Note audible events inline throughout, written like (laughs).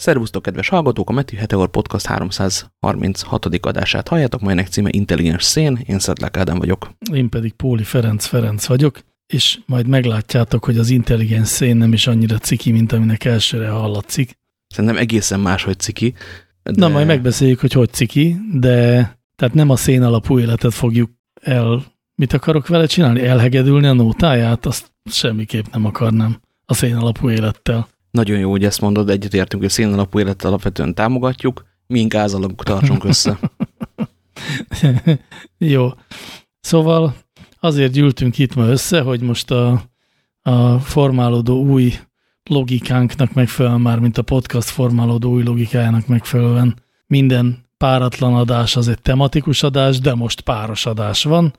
Szervusztok, kedves hallgatók! A Meti Heteor Podcast 336. adását halljátok, melynek címe Intelligens Szén. Én Szedlák Ádám vagyok. Én pedig Póli Ferenc Ferenc vagyok, és majd meglátjátok, hogy az intelligens szén nem is annyira ciki, mint aminek elsőre hallatszik. Szerintem egészen máshogy ciki. De... Na, majd megbeszéljük, hogy hogy ciki, de tehát nem a szén alapú életet fogjuk el... Mit akarok vele csinálni? Elhegedülni a nótáját? Azt semmiképp nem akarnám a szén alapú élettel. Nagyon jó, hogy ezt mondod, egyetértünk, hogy szén alapú életet alapvetően támogatjuk, mi gázalagok tartsunk össze. (laughs) jó. Szóval azért gyűltünk itt ma össze, hogy most a, a formálódó új logikánknak megfelelően, már mint a podcast formálódó új logikájának megfelelően minden páratlan adás az egy tematikus adás, de most páros adás van,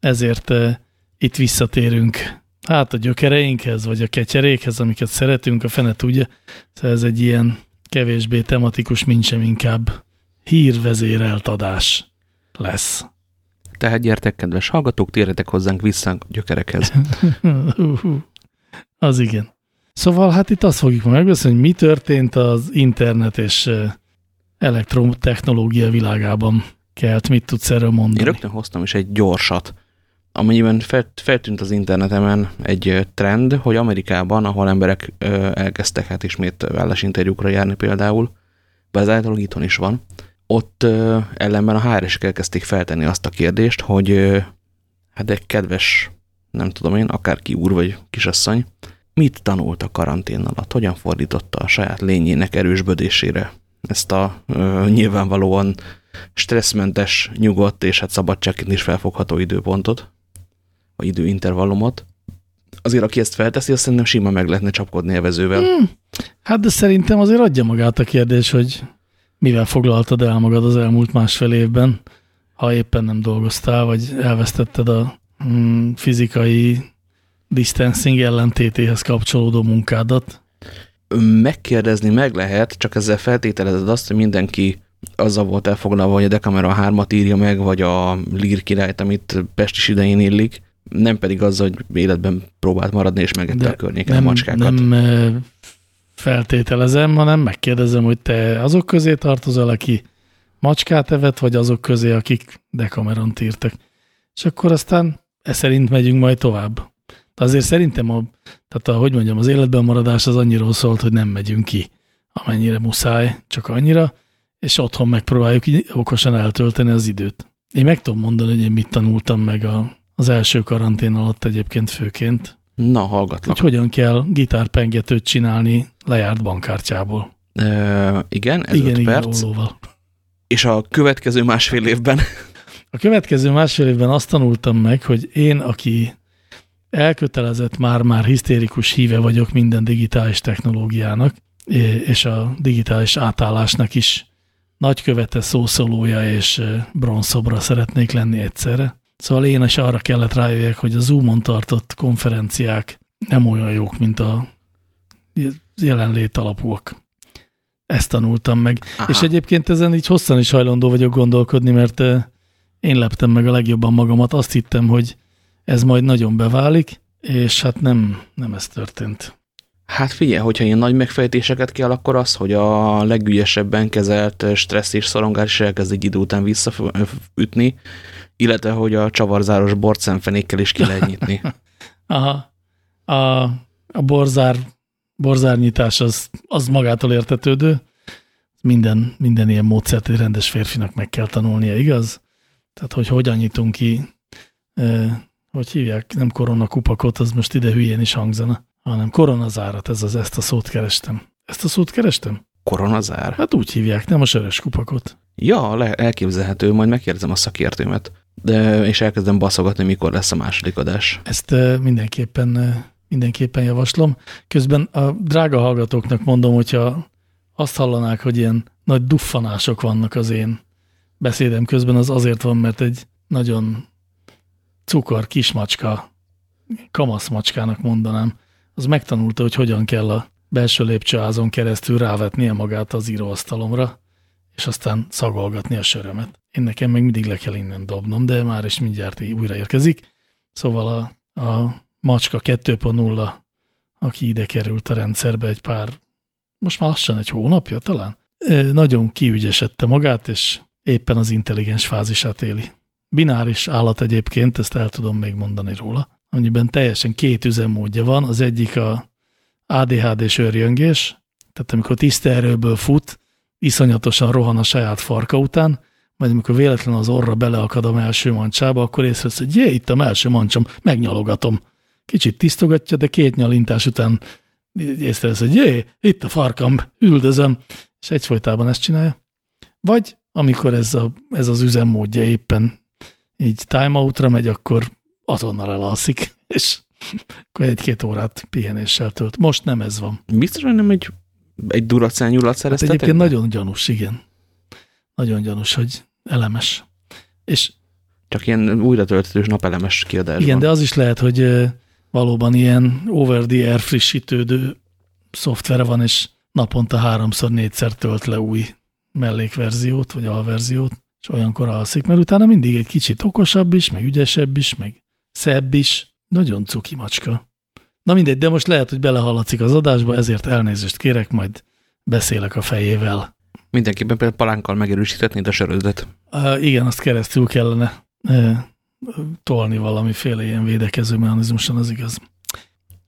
ezért uh, itt visszatérünk hát a gyökereinkhez, vagy a ketyerékhez, amiket szeretünk, a fene tudja. Szóval ez egy ilyen kevésbé tematikus, mint sem inkább hírvezérelt adás lesz. Tehát gyertek, kedves hallgatók, térjetek hozzánk vissza a gyökerekhez. (laughs) az igen. Szóval hát itt azt fogjuk megbeszélni, hogy mi történt az internet és elektrotechnológia világában kelt, mit tudsz erről mondani? Én rögtön hoztam is egy gyorsat amennyiben feltűnt az internetemen egy trend, hogy Amerikában, ahol emberek elkezdtek hát ismét állásinterjúkra járni például, bár ez általában itthon is van, ott ellenben a HR-esek elkezdték feltenni azt a kérdést, hogy hát egy kedves, nem tudom én, akárki úr vagy kisasszony, mit tanult a karantén alatt, hogyan fordította a saját lényének erősbödésére ezt a ö, nyilvánvalóan stresszmentes, nyugodt és hát szabadságként is felfogható időpontot a időintervallumot. Azért, aki ezt felteszi, azt szerintem simán meg lehetne csapkodni evezővel. Hmm. Hát de szerintem azért adja magát a kérdés, hogy mivel foglaltad el magad az elmúlt másfél évben, ha éppen nem dolgoztál, vagy elvesztetted a mm, fizikai distancing ellentétéhez kapcsolódó munkádat? Megkérdezni meg lehet, csak ezzel feltételezed azt, hogy mindenki azzal volt elfoglalva, hogy a Dekamera 3-at írja meg, vagy a Lír királyt, amit Pestis idején illik, nem pedig az, hogy életben próbált maradni, és megette a környéken nem, a macskákat. Nem feltételezem, hanem megkérdezem, hogy te azok közé tartozol, aki macskát evett, vagy azok közé, akik dekameront írtak. És akkor aztán e szerint megyünk majd tovább. De azért szerintem, a, tehát a, hogy mondjam, az életben maradás az annyira szólt, hogy nem megyünk ki, amennyire muszáj, csak annyira, és otthon megpróbáljuk okosan eltölteni az időt. Én meg tudom mondani, hogy én mit tanultam meg a az első karantén alatt egyébként főként. Na, hallgatlak. Hogy hogyan kell gitárpengetőt csinálni lejárt bankkártyából. E, igen, ez igen, öt perc. Ollóval. És a következő másfél évben? A következő másfél évben azt tanultam meg, hogy én, aki elkötelezett már-már hisztérikus híve vagyok minden digitális technológiának, és a digitális átállásnak is nagykövete, szószólója és bronzszobra szeretnék lenni egyszerre. Szóval én is arra kellett rájöjjek, hogy a Zoom-on tartott konferenciák nem olyan jók, mint a jelenlét alapúak. Ezt tanultam meg. Aha. És egyébként ezen így hosszan is hajlandó vagyok gondolkodni, mert én leptem meg a legjobban magamat. Azt hittem, hogy ez majd nagyon beválik, és hát nem, nem ez történt. Hát figyelj, hogyha ilyen nagy megfejtéseket kell, akkor az, hogy a legügyesebben kezelt stressz és szorongás elkezd egy idő után visszaütni, illetve hogy a csavarzáros bort szemfenékkel is ki lehet nyitni. (laughs) Aha. A, a borzár, borzárnyitás az, az magától értetődő. Minden, minden ilyen módszert egy rendes férfinak meg kell tanulnia, igaz? Tehát, hogy hogyan nyitunk ki, eh, hogy hívják, nem koronakupakot, az most ide hülyén is hangzana, hanem koronazárat, ez az, ezt a szót kerestem. Ezt a szót kerestem? Koronazár? Hát úgy hívják, nem a sörös kupakot. Ja, elképzelhető, majd megkérdezem a szakértőmet de, és elkezdem baszogatni, mikor lesz a második adás. Ezt mindenképpen, mindenképpen javaslom. Közben a drága hallgatóknak mondom, hogyha azt hallanák, hogy ilyen nagy duffanások vannak az én beszédem közben, az azért van, mert egy nagyon cukor kismacska, kamaszmacskának mondanám, az megtanulta, hogy hogyan kell a belső lépcsőházon keresztül rávetnie magát az íróasztalomra, és aztán szagolgatni a sörömet. Én nekem meg mindig le kell innen dobnom, de már is mindjárt újra érkezik. Szóval a, a macska 2.0, aki ide került a rendszerbe egy pár most már lassan egy hónapja talán, nagyon kiügyesedte magát, és éppen az intelligens fázisát éli. Bináris állat egyébként, ezt el tudom még mondani róla, amiben teljesen két üzemmódja van, az egyik a ADHD-s őrjöngés, tehát amikor tiszta erőből fut, iszonyatosan rohan a saját farka után, majd amikor véletlenül az orra beleakad a melső mancsába, akkor észrevesz, hogy jé, itt a melső mancsom, megnyalogatom. Kicsit tisztogatja, de két nyalintás után észrevesz, hogy jé, itt a farkam, üldözöm, és egyfolytában ezt csinálja. Vagy amikor ez, a, ez az üzemmódja éppen így timeoutra megy, akkor azonnal elalszik, és akkor egy-két órát pihenéssel tölt. Most nem ez van. Biztos, hogy nem egy, egy duracányulat hát Egyébként nagyon gyanús, igen. Nagyon gyanús, hogy elemes. És csak ilyen újra töltetős napelemes kiadás. Igen, de az is lehet, hogy valóban ilyen over the air frissítődő szoftver van, és naponta háromszor, négyszer tölt le új mellékverziót, vagy alverziót, és olyankor alszik, mert utána mindig egy kicsit okosabb is, meg ügyesebb is, meg szebb is. Nagyon cuki macska. Na mindegy, de most lehet, hogy belehallatszik az adásba, ezért elnézést kérek, majd beszélek a fejével. Mindenképpen például palánkkal megerősíthetnéd a sörödet. Uh, igen, azt keresztül kellene uh, tolni valamiféle ilyen védekező mechanizmuson, az igaz.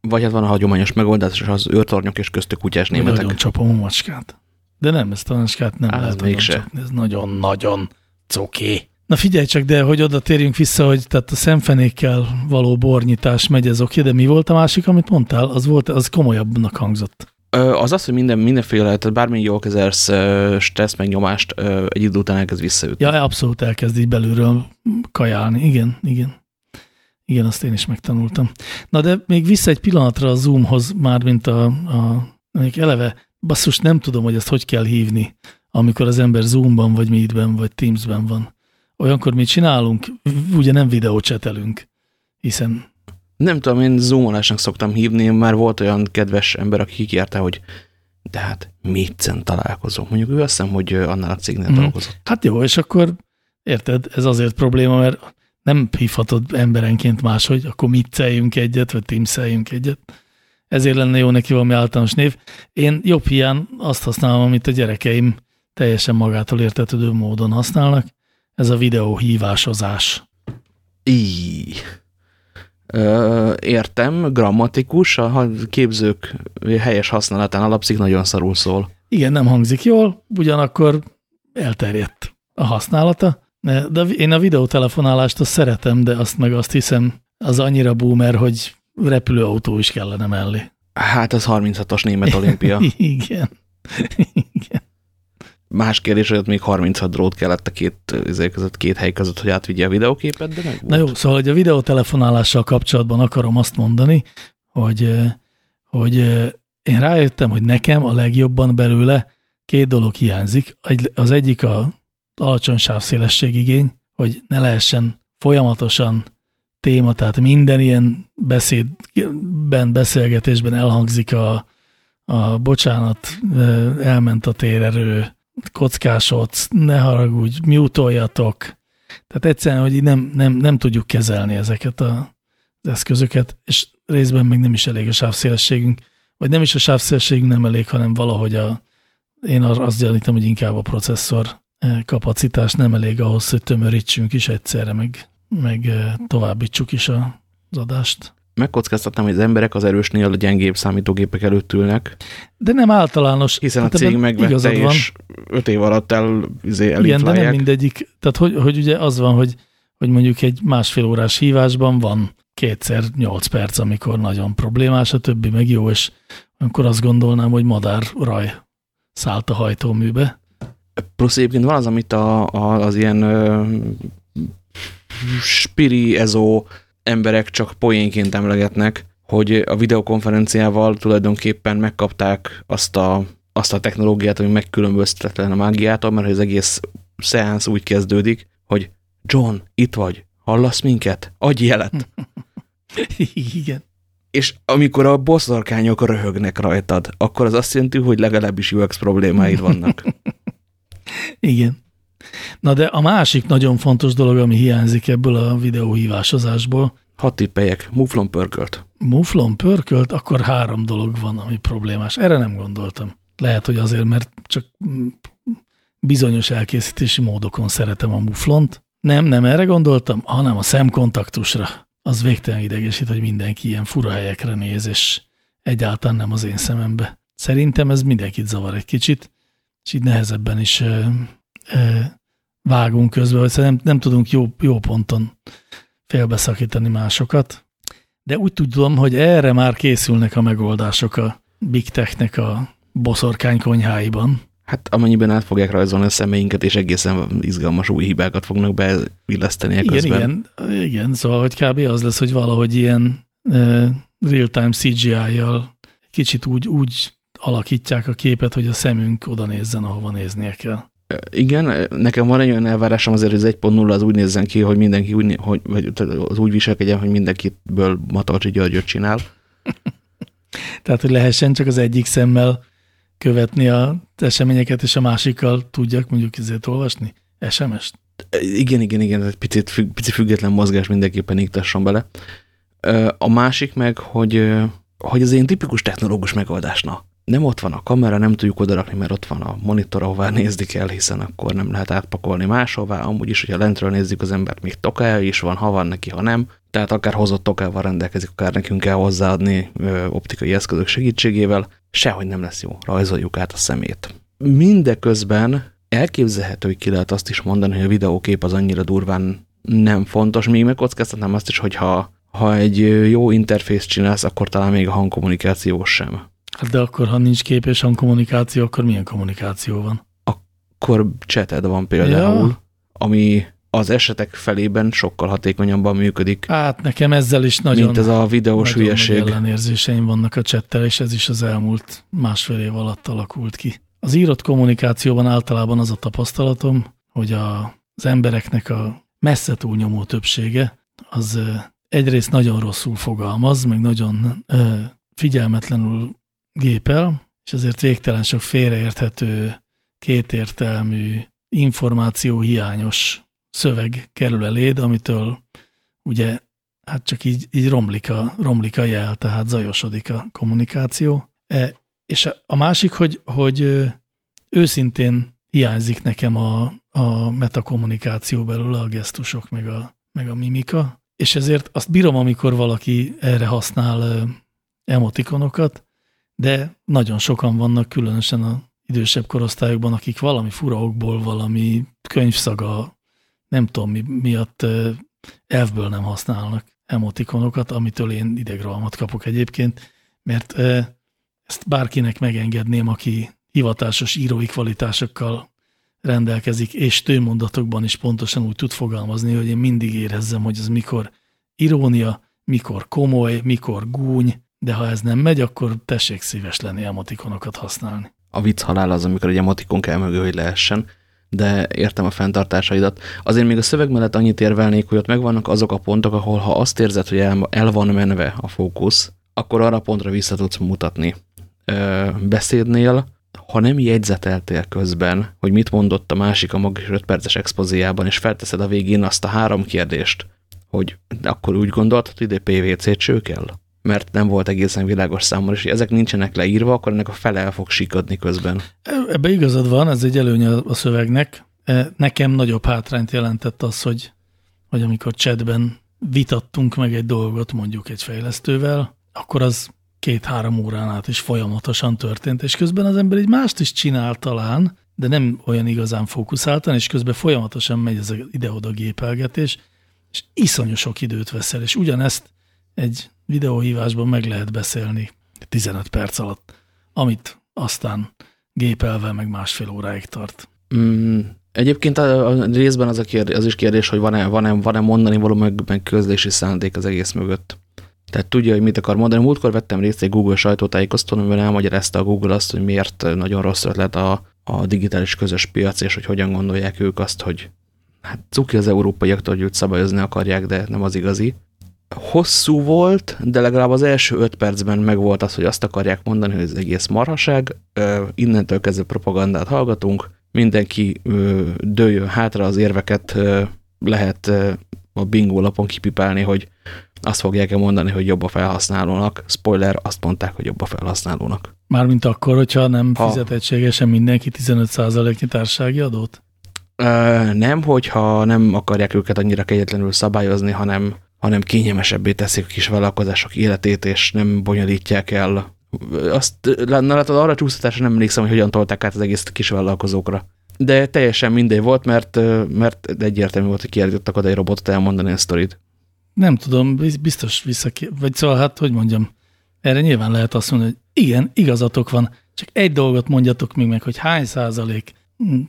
Vagy hát van a hagyományos megoldás, az őrtornyok és köztük kutyás németek. Nagyon csapom a macskát. De nem, ezt a macskát nem Á, lehet mégse. Csapni. Ez nagyon-nagyon cuki. Na figyelj csak, de hogy oda térjünk vissza, hogy tehát a szemfenékkel való bornyitás megy ez oké, de mi volt a másik, amit mondtál? Az volt, az komolyabbnak hangzott. Az az, hogy minden, mindenféle, tehát bármilyen jól kezelsz stressz meg nyomást, egy idő után elkezd visszaütni. Ja, abszolút elkezd így belülről kajálni. Igen, igen. Igen, azt én is megtanultam. Na de még vissza egy pillanatra a Zoomhoz, már mint a, a még eleve, basszus, nem tudom, hogy ezt hogy kell hívni, amikor az ember Zoomban, vagy Meetben, vagy Teamsben van. Olyankor mit csinálunk? Ugye nem videócsetelünk, hiszen... Nem tudom, én zoomolásnak szoktam hívni, már volt olyan kedves ember, aki kikérte, hogy de hát mit találkozom. Mondjuk ő azt hiszem, hogy annál a cégnél mm. dolgozott. Hát jó, és akkor érted, ez azért probléma, mert nem hívhatod emberenként máshogy, akkor mit egyet, vagy timszeljünk egyet. Ezért lenne jó neki valami általános név. Én jobb hiány azt használom, amit a gyerekeim teljesen magától értetődő módon használnak. Ez a videóhívásozás. Í. Ö, értem, grammatikus, a képzők helyes használatán alapszik, nagyon szarul szól. Igen, nem hangzik jól, ugyanakkor elterjedt a használata. De én a videótelefonálást azt szeretem, de azt meg azt hiszem, az annyira boomer, hogy repülőautó is kellene mellé. Hát az 36-os német olimpia. (laughs) Igen. (laughs) Igen. Más kérdés, hogy ott még 36 drót kellett a két, között, két hely között, hogy átvigye a videóképet, de meg. Na jó, szóval hogy a videótelefonálással kapcsolatban akarom azt mondani, hogy, hogy én rájöttem, hogy nekem a legjobban belőle két dolog hiányzik. Az egyik a alacsony sávszélességigény, hogy ne lehessen folyamatosan téma, tehát minden ilyen beszédben, beszélgetésben elhangzik a, a bocsánat, elment a térerő, kockásodsz, ne haragudj, mutoljatok. Tehát egyszerűen, hogy nem, nem, nem tudjuk kezelni ezeket a, az eszközöket, és részben meg nem is elég a sávszélességünk, vagy nem is a sávszélességünk nem elég, hanem valahogy a, én azt gyanítom, hogy inkább a processzor kapacitás nem elég ahhoz, hogy tömörítsünk is egyszerre, meg, meg továbbítsuk is az adást. Megkockáztatnám, hogy az emberek az erősnél a gyengébb számítógépek előtt ülnek. De nem általános. Hiszen a cég megvette, és öt év alatt el, izé, Igen, de nem mindegyik. Tehát, hogy, hogy ugye az van, hogy, hogy mondjuk egy másfél órás hívásban van kétszer nyolc perc, amikor nagyon problémás, a többi meg jó, és akkor azt gondolnám, hogy madár raj szállt a hajtóműbe. Plusz egyébként van az, amit a, a, az ilyen ö, spiri ezó emberek csak poénként emlegetnek, hogy a videokonferenciával tulajdonképpen megkapták azt a, azt a technológiát, ami megkülönböztetlen a mágiától, mert az egész szeánsz úgy kezdődik, hogy John, itt vagy, hallasz minket? Adj jelet! (laughs) Igen. És amikor a bosszorkányok röhögnek rajtad, akkor az azt jelenti, hogy legalábbis UX problémáid vannak. (laughs) Igen. Na de a másik nagyon fontos dolog, ami hiányzik ebből a videóhívásozásból. Hat tippeljek. Muflon pörkölt. Muflon pörkölt, akkor három dolog van, ami problémás. Erre nem gondoltam. Lehet, hogy azért, mert csak bizonyos elkészítési módokon szeretem a muflont. Nem, nem erre gondoltam, hanem a szemkontaktusra. Az végtelen idegesít, hogy mindenki ilyen fura helyekre néz, és egyáltalán nem az én szemembe. Szerintem ez mindenkit zavar egy kicsit, és így nehezebben is vágunk közben, hogy nem, nem tudunk jó, jó ponton félbeszakítani másokat. De úgy tudom, hogy erre már készülnek a megoldások a Big Tech-nek a boszorkány konyháiban. Hát amennyiben át fogják rajzolni a szemeinket, és egészen izgalmas új hibákat fognak beilleszteni igen, közben. Igen, igen, szóval hogy kb. az lesz, hogy valahogy ilyen uh, real-time CGI-jal kicsit úgy, úgy alakítják a képet, hogy a szemünk oda nézzen, ahova néznie kell. Igen, nekem van egy olyan elvárásom azért, hogy az 1.0 az úgy nézzen ki, hogy mindenki úgy, hogy, vagy az úgy viselkedjen, hogy mindenkitből Matarcsi Györgyöt csinál. (laughs) Tehát, hogy lehessen csak az egyik szemmel követni a eseményeket, és a másikkal tudjak mondjuk ezért olvasni? SMS-t? Igen, igen, igen, egy picit, függ, pici független mozgás mindenképpen iktasson bele. A másik meg, hogy, hogy az én tipikus technológus megoldásna. Nem ott van a kamera, nem tudjuk odarakni, mert ott van a monitor, ahová nézni kell, hiszen akkor nem lehet átpakolni máshová. Amúgy is, hogyha lentről nézzük az embert, még tokája is van, ha van neki, ha nem. Tehát akár hozott tokával rendelkezik, akár nekünk kell hozzáadni ö, optikai eszközök segítségével. Sehogy nem lesz jó, rajzoljuk át a szemét. Mindeközben elképzelhető, hogy ki lehet azt is mondani, hogy a videókép az annyira durván nem fontos. Még megkockáztatnám azt is, hogy ha, ha egy jó interfészt csinálsz, akkor talán még a hangkommunikáció sem. Hát de akkor, ha nincs kép és hangkommunikáció, akkor milyen kommunikáció van? Akkor cseted van például, ja. ami az esetek felében sokkal hatékonyabban működik. Hát nekem ezzel is nagyon, mint ez a videós nagyon hülyeség. ellenérzéseim vannak a csettel, és ez is az elmúlt másfél év alatt alakult ki. Az írott kommunikációban általában az a tapasztalatom, hogy a, az embereknek a messze túlnyomó többsége az egyrészt nagyon rosszul fogalmaz, meg nagyon figyelmetlenül gépel, és ezért végtelen sok félreérthető, kétértelmű, információ hiányos szöveg kerül eléd, amitől ugye hát csak így, így romlik, a, romlik a jel, tehát zajosodik a kommunikáció. E, és a, másik, hogy, hogy őszintén hiányzik nekem a, a metakommunikáció belül a gesztusok, meg a, meg a mimika, és ezért azt bírom, amikor valaki erre használ emotikonokat, de nagyon sokan vannak, különösen a idősebb korosztályokban, akik valami furaokból, valami könyvszaga, nem tudom mi miatt elfből nem használnak emotikonokat, amitől én idegrohamat kapok egyébként, mert ezt bárkinek megengedném, aki hivatásos írói kvalitásokkal rendelkezik, és tőmondatokban is pontosan úgy tud fogalmazni, hogy én mindig érezzem, hogy ez mikor irónia, mikor komoly, mikor gúny, de ha ez nem megy, akkor tessék szíves lenni emotikonokat használni. A vicc halál az, amikor egy emotikon kell mögő, hogy lehessen, de értem a fenntartásaidat. Azért még a szöveg mellett annyit érvelnék, hogy ott megvannak azok a pontok, ahol ha azt érzed, hogy el, van menve a fókusz, akkor arra pontra vissza tudsz mutatni. Ö, beszédnél, ha nem jegyzeteltél közben, hogy mit mondott a másik a maga 5 perces expozíjában, és felteszed a végén azt a három kérdést, hogy akkor úgy gondoltad, hogy ide PVC cső kell? Mert nem volt egészen világos számomra, és ezek nincsenek leírva, akkor ennek a fele el fog sikadni közben. Ebbe igazad van, ez egy előny a szövegnek. Nekem nagyobb hátrányt jelentett az, hogy, hogy amikor chatben vitattunk meg egy dolgot mondjuk egy fejlesztővel, akkor az két-három órán át is folyamatosan történt, és közben az ember egy mást is csinál talán, de nem olyan igazán fókuszáltan, és közben folyamatosan megy ez ide-oda gépelgetés, és iszonyú sok időt veszel, és ugyanezt egy videóhívásban meg lehet beszélni 15 perc alatt, amit aztán gépelve meg másfél óráig tart. Mm, egyébként a, a részben az, a kérdés, az is kérdés, hogy van-e van -e, van -e mondani való meg, meg közlési szándék az egész mögött. Tehát tudja, hogy mit akar mondani. Múltkor vettem részt egy Google sajtótájékoztatón, amiben elmagyarázta a Google azt, hogy miért nagyon rossz ötlet a, a digitális közös piac, és hogy hogyan gondolják ők azt, hogy hát cuki az európaiaktól, hogy szabályozni akarják, de nem az igazi hosszú volt, de legalább az első öt percben megvolt az, hogy azt akarják mondani, hogy ez egész marhaság, innentől kezdve propagandát hallgatunk, mindenki dőjön hátra, az érveket lehet a bingo lapon kipipálni, hogy azt fogják-e mondani, hogy jobb a felhasználónak. Spoiler, azt mondták, hogy jobb a felhasználónak. Mármint akkor, hogyha nem ha. fizet egységesen mindenki 15%-nyi társasági adót? Ö, nem, hogyha nem akarják őket annyira kegyetlenül szabályozni, hanem, hanem kényelmesebbé teszik a kis vállalkozások életét, és nem bonyolítják el. Azt látod, arra csúsztatásra nem emlékszem, hogy hogyan tolták át az egész kis vállalkozókra. De teljesen mindegy volt, mert, mert egyértelmű volt, hogy kiállítottak oda egy robotot elmondani a sztorit. Nem tudom, biztos vissza, vagy szóval hát, hogy mondjam, erre nyilván lehet azt mondani, hogy igen, igazatok van, csak egy dolgot mondjatok még meg, hogy hány százalék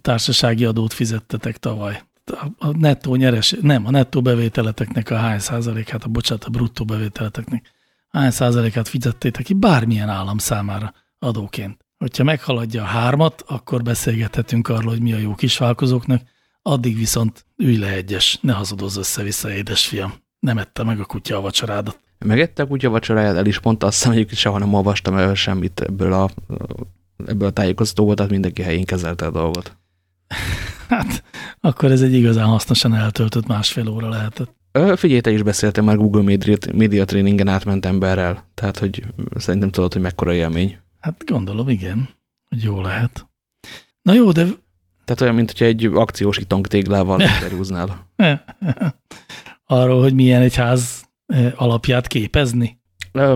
társasági adót fizettetek tavaly. A nettó nyeres, nem, a nettó bevételeteknek a hány százalékát, a bocsánat, a bruttó bevételeteknek hány százalékát fizettétek ki bármilyen állam számára adóként. Hogyha meghaladja a hármat, akkor beszélgethetünk arról, hogy mi a jó kisválkozóknak, addig viszont ülj le egyes, ne hazudozz össze-vissza, édesfiam. Nem ette meg a kutya a vacsorádat. Megette a kutya vacsoráját, el is mondta, azt hiszem, hogy soha nem olvastam el semmit ebből a, ebből a tájékoztatóból, tehát mindenki helyén kezelte a dolgot. (laughs) Hát, akkor ez egy igazán hasznosan eltöltött másfél óra lehetett. Figyelj, te is beszéltem már Google Media, Media Trainingen átment emberrel, tehát hogy szerintem tudod, hogy mekkora élmény. Hát gondolom, igen, hogy jó lehet. Na jó, de... Tehát olyan, mint hogyha egy akciós itongtéglával interjúznál. Arról, hogy milyen egy ház alapját képezni?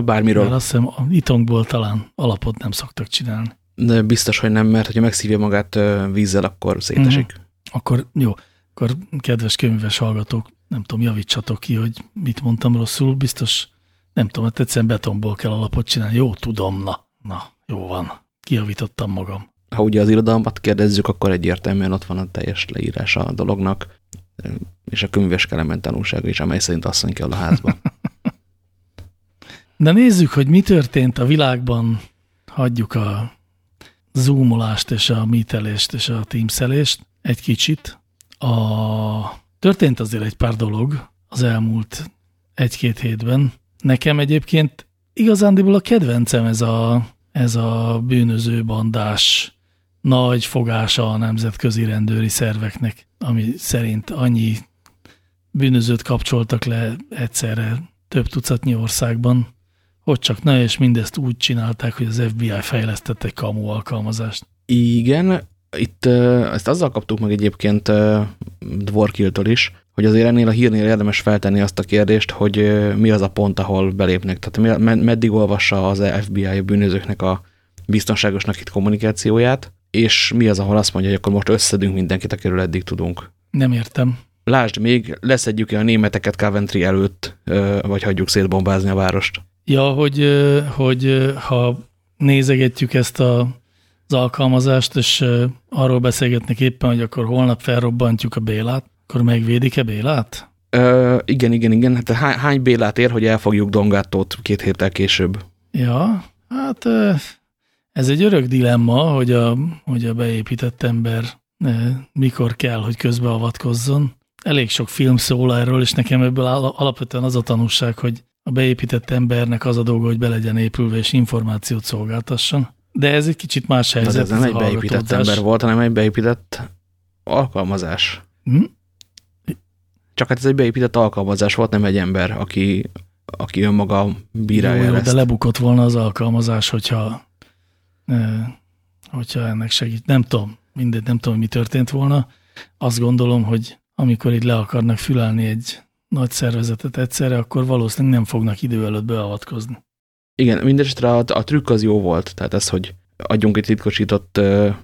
Bármiről. Mert azt hiszem, itongból talán alapot nem szoktak csinálni. De biztos, hogy nem, mert ha megszívja magát vízzel, akkor szétesik. Uh mhm. -huh. Akkor jó, akkor kedves könyves hallgatók, nem tudom, javítsatok ki, hogy mit mondtam rosszul, biztos, nem tudom, hát egyszerűen betonból kell alapot csinálni. Jó, tudom, na, na, jó van, kijavítottam magam. Ha ugye az irodalmat kérdezzük, akkor egyértelműen ott van a teljes leírása a dolognak, és a könyves kelemen tanulsága is, amely szerint asszony kell a házba. (laughs) De nézzük, hogy mi történt a világban, hagyjuk a zoomolást és a mítelést és a teamszelést egy kicsit. A, történt azért egy pár dolog az elmúlt egy-két hétben. Nekem egyébként igazándiból a kedvencem ez a, ez a bűnöző bandás nagy fogása a nemzetközi rendőri szerveknek, ami szerint annyi bűnözőt kapcsoltak le egyszerre több tucatnyi országban, hogy csak ne, és mindezt úgy csinálták, hogy az FBI fejlesztett egy kamu alkalmazást. Igen, itt ezt azzal kaptuk meg egyébként Dworkiltől is, hogy azért ennél a hírnél érdemes feltenni azt a kérdést, hogy mi az a pont, ahol belépnek. Tehát meddig olvassa az FBI bűnözőknek a biztonságosnak itt kommunikációját, és mi az, ahol azt mondja, hogy akkor most összedünk mindenkit, akiről eddig tudunk. Nem értem. Lásd még, leszedjük-e a németeket Coventry előtt, vagy hagyjuk szétbombázni a várost? Ja, hogy, hogy ha nézegetjük ezt a, az alkalmazást, és arról beszélgetnek éppen, hogy akkor holnap felrobbantjuk a Bélát, akkor megvédik-e Bélát? Ö, igen, igen, igen. Hát hány Bélát ér, hogy elfogjuk Dongátót két héttel később? Ja, hát ez egy örök dilemma, hogy a, hogy a beépített ember mikor kell, hogy közbeavatkozzon. Elég sok film szól erről, és nekem ebből alapvetően az a tanulság, hogy a beépített embernek az a dolga, hogy be legyen épülve és információt szolgáltasson. De ez egy kicsit más helyzet. ez nem egy beépített ember volt, hanem egy beépített alkalmazás. Hm? Csak hát ez egy beépített alkalmazás volt, nem egy ember, aki, aki önmaga bírálja jó, jó, de lebukott volna az alkalmazás, hogyha, hogyha ennek segít. Nem tudom, mindegy, nem tudom, mi történt volna. Azt gondolom, hogy amikor itt le akarnak fülelni egy nagy szervezetet egyszerre, akkor valószínűleg nem fognak idő előtt beavatkozni. Igen, mindesetre a, a trükk az jó volt, tehát ez, hogy adjunk egy titkosított uh,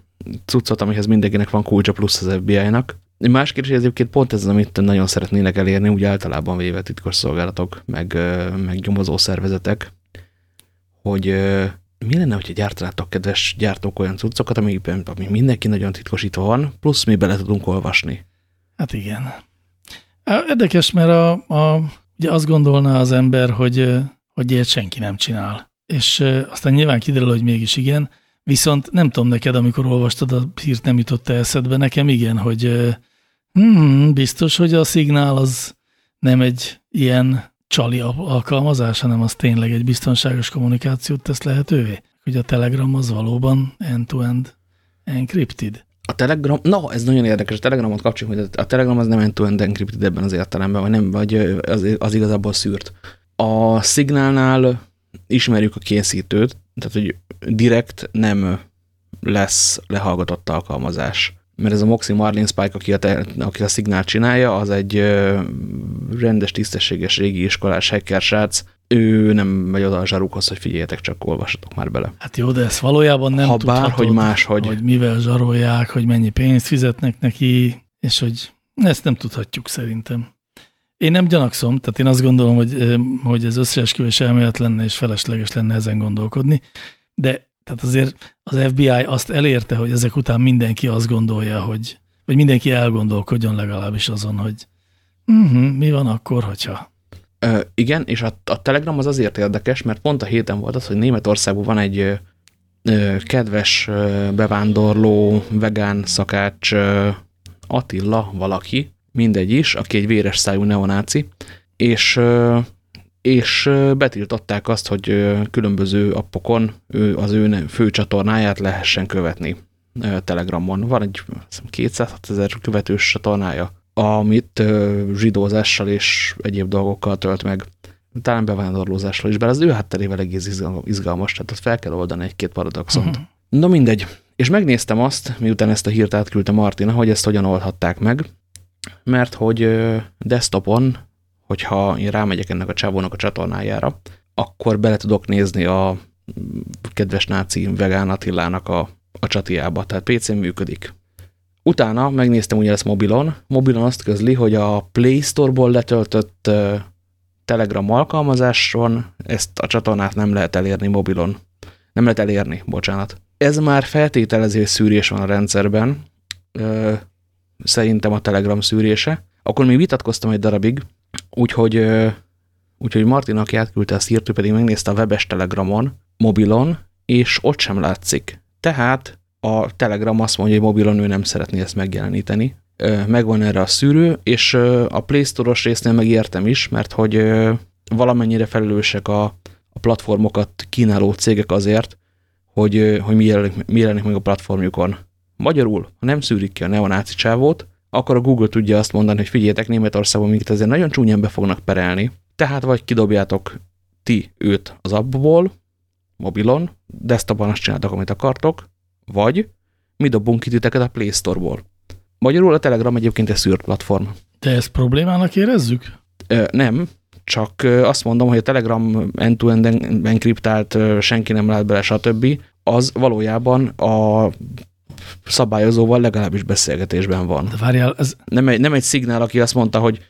cuccot, amihez mindenkinek van kulcsa plusz az FBI-nak. Más kérdés, hogy egyébként pont ez az, amit nagyon szeretnének elérni, úgy általában véve titkos szolgálatok, meg, uh, meg gyomozó szervezetek, hogy uh, mi lenne, hogyha gyártanátok, kedves gyártók, olyan cuccokat, amikben, ami mindenki nagyon titkosítva van, plusz mi bele tudunk olvasni. Hát igen. Érdekes, mert a, a, ugye azt gondolná az ember, hogy, hogy ilyet senki nem csinál. És aztán nyilván kiderül, hogy mégis igen, viszont nem tudom neked, amikor olvastad a hírt, nem jutott eszedbe, nekem igen, hogy hmm, biztos, hogy a szignál az nem egy ilyen csali alkalmazás, hanem az tényleg egy biztonságos kommunikációt tesz lehetővé. Hogy a Telegram az valóban end-to-end -end encrypted. A Telegram, na, ez nagyon érdekes, a Telegramot kapcsoljuk, hogy a Telegram az nem end-to-end encrypted ebben az értelemben, vagy, nem, vagy az, az igazából szűrt. A Signálnál ismerjük a készítőt, tehát hogy direkt nem lesz lehallgatott alkalmazás. Mert ez a Moxie Marlin Spike, aki a, te, aki a szignált csinálja, az egy rendes, tisztességes régi iskolás hacker srác, ő nem megy oda a zsarukhoz, hogy figyeljetek, csak olvassatok már bele. Hát jó, de ezt valójában nem ha tudhatod, bár, hogy máshogy. hogy mivel zsarolják, hogy mennyi pénzt fizetnek neki, és hogy ezt nem tudhatjuk szerintem. Én nem gyanakszom, tehát én azt gondolom, hogy, hogy ez összeesküvés elmélet lenne, és felesleges lenne ezen gondolkodni, de tehát azért az FBI azt elérte, hogy ezek után mindenki azt gondolja, hogy, vagy mindenki elgondolkodjon legalábbis azon, hogy uh mhm, -huh, mi van akkor, hogyha Ö, igen, és a, a Telegram az azért érdekes, mert pont a héten volt az, hogy Németországban van egy ö, kedves ö, bevándorló, vegán szakács ö, Attila valaki, mindegy is, aki egy véres szájú neonáci, és, ö, és betiltották azt, hogy különböző appokon ő, az ő fő csatornáját lehessen követni Telegramon. Van egy 206 ezer követős csatornája amit zsidózással és egyéb dolgokkal tölt meg. Talán bevándorlózással is, bár az ő hátterével egész izgalmas, tehát ott fel kell oldani egy-két paradoxont. Uh mhm. -huh. No mindegy. És megnéztem azt, miután ezt a hírt átküldte Martina, hogy ezt hogyan oldhatták meg, mert hogy desktopon, hogyha én rámegyek ennek a csávónak a csatornájára, akkor bele tudok nézni a kedves náci vegán Attilának a, a csatiába, tehát PC-n működik. Utána megnéztem ugye ezt mobilon. Mobilon azt közli, hogy a Play Store-ból letöltött Telegram alkalmazáson ezt a csatornát nem lehet elérni mobilon. Nem lehet elérni, bocsánat. Ez már feltételező szűrés van a rendszerben, szerintem a Telegram szűrése. Akkor még vitatkoztam egy darabig, úgyhogy, úgyhogy Martin, aki átküldte a hírt, pedig megnézte a webes Telegramon, mobilon, és ott sem látszik. Tehát a Telegram azt mondja, hogy mobilon ő nem szeretné ezt megjeleníteni. Megvan erre a szűrő, és a Play Store-os résznél megértem is, mert hogy valamennyire felelősek a, a platformokat kínáló cégek azért, hogy, hogy mi, jelenik, mi meg a platformjukon. Magyarul, ha nem szűrik ki a neonáci csávót, akkor a Google tudja azt mondani, hogy figyeljetek, Németországban minket ezért nagyon csúnyán be fognak perelni, tehát vagy kidobjátok ti őt az appból, mobilon, desktopon azt csináltak, amit akartok, vagy mi dobunk ki titeket a Play Store-ból. Magyarul a Telegram egyébként egy szűrt platform. De ezt problémának érezzük? Ö, nem, csak azt mondom, hogy a Telegram end-to-end -end enkriptált, senki nem lát bele, stb. az valójában a szabályozóval legalábbis beszélgetésben van. De várjál, ez... Nem egy, nem egy szignál, aki azt mondta, hogy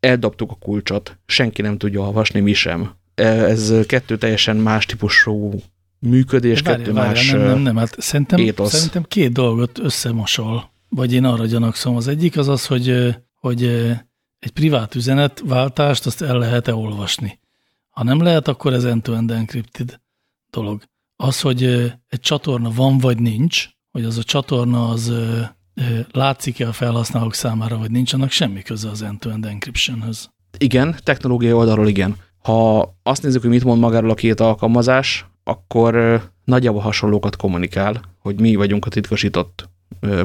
eldobtuk a kulcsot, senki nem tudja olvasni, mi sem. Ez kettő teljesen más típusú működés, várja, kettő várja, más nem, nem, nem, hát szerintem, étosz. szerintem két dolgot összemosol, vagy én arra gyanakszom. Az egyik az az, hogy, hogy egy privát üzenetváltást azt el lehet-e olvasni. Ha nem lehet, akkor ez end-to-end encrypted dolog. Az, hogy egy csatorna van vagy nincs, hogy az a csatorna az látszik-e a felhasználók számára, vagy nincs, annak semmi köze az end-to-end -end encryptionhöz. Igen, technológiai oldalról igen. Ha azt nézzük, hogy mit mond magáról a két alkalmazás, akkor nagyjából hasonlókat kommunikál, hogy mi vagyunk a titkosított